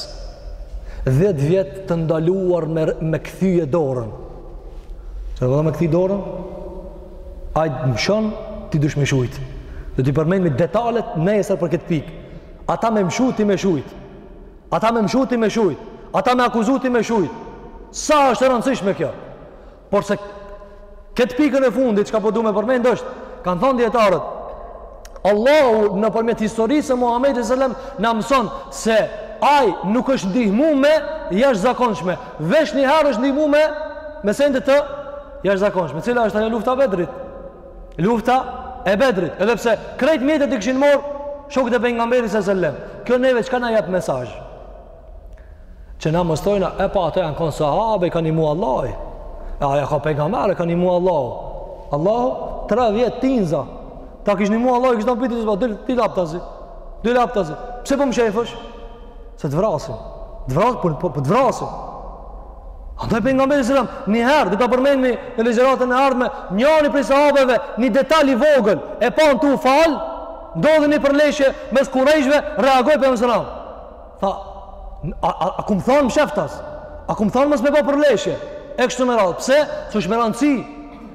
10 vjet të ndaluar me, me kthye dorën se dhe me kthy dorën ai t'mshon ti dush me shujt do t'i përmendim detalet nesër për këtë pikë ata me mshu ti me shujt Ata me mshu ti me shujt, ata me akuzu ti me shujt. Sa është e rëndësishme kjo? Por se këtë pikën e fundit çka po du me përmend është, kanë thonë dijetarët, Allahu nëpërmjet historisë së Muhammedit alejhi selam na mëson se ai nuk është ndihmu me jashtëzakonshme, veç një herë është ndihmu me me senet të jashtëzakonshme. Cila është ajo lufta e Bedrit? Lufta e Bedrit, edhe pse krejt mjetet i kishin marr shokët e pejgamberit sallallahu alajhi wasallam. Kjo neve çka na jep mesazh? Që na mos t'thojna e po ata janë kon sahabe ka nimu Allahu. E ai ka pejgamber ka nimu Allahu. Allahu 3 vjet tinza. Ta kish nimu Allahu, kishin pyetje se po dil ti haptazi. Dil haptazi. Pse po mshefesh? Se të vrasin. Të vrasin, po, po, po të vrasin. Andaj pejgamberi alejhi selam, njëherë, do ta përmendim në ligjëratën e ardhme, njani prej sahabeve, një detalj i vogël, e panë tu u falë, ndodhi një përleshje, mes kurejshve, reagoi pejgamberi alejhi selam. Tha, a, a, a kom thanë msheftas? A kom thanë mos me ba përleshje? E kështu me radhë, pse? Se është me rëndësi,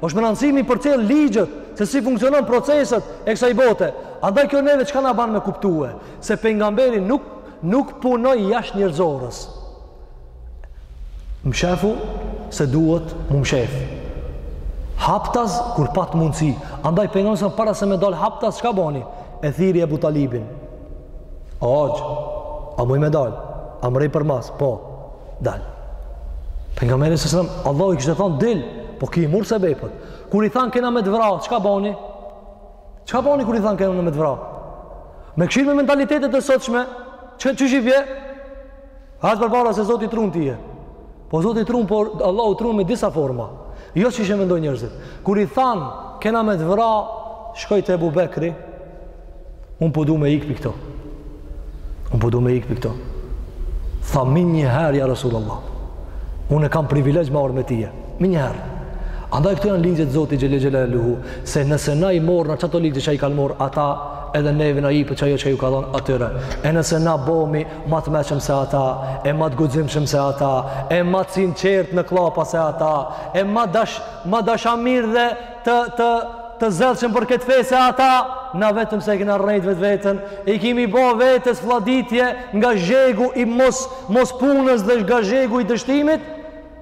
është me rëndësi me i përcjellë ligjet, se si funksionon proceset e kësaj bote. Andaj kjo neve çka na ban me kuptue? Se pejgamberi nuk nuk punoi jashtë njerëzores. Mshefu se duhet m'u mshef. Haptas kur pat mundësi, andaj pejgamberi sa para se me dal haptas çka boni? E thirri Ebu Talibin. Axhë, a muj me dal? A m'rri përmas? Po, dal. Pejgamberi alejhi selam, Allahu i kishte thon dil, po ky i mur sebepet. Kur i thanë kena me të vra, çka boni? Çka boni kur i thanë kena me të vra? Me këqyr me mentalitete të sotshme, qysh i vje? Haj s'ban, pra se Zoti t'run ty. Po Zoti t'run, por Allahu t'run me disa forma. Jo qysh e mendojnë njerëzit. Kur i thanë kena me të vra, shkoi te Ebu Bekri, unë po du me ikë pi ktu. Unë po du me ikë pi ktu. Tha menjëherë, ja Resulallah. Unë e kam privilegj me ardh me ty. Menjëherë. Andaj këto janë ligjet e Zotit xhele xhelaluhu, se nëse na i marrim qato ligje që i kanë marr ata, edhe neve na ipet qajo që ju ka dhonë atyre. E nëse na bomi ma të mençëm se ata, e ma të guximshëm se ata, e ma të sinqertë në klapa se ata, e ma dash, ma dashamirë dhe të të të zellshëm për këtë fe se ata, na vetëm se e kena rrejt vetveten, e i kimi bo vetes flladitje nga zhegu i mos, mos punës dhe nga zhegu i dështimit,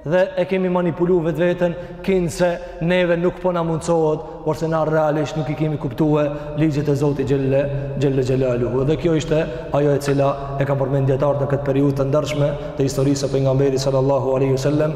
dhe e kemi manipulu vetveten, kinse neve nuk po na mundësohet, porse na realisht nuk i kemi kuptue ligjet e Zotit xhele, xhele xhelaluhu. Dhe kjo ishte ajo e cila e ka përmend dijetarët në këtë periudhë të ndritshme të historisë së Pejgamberit sallallahu alejhi ue sellem,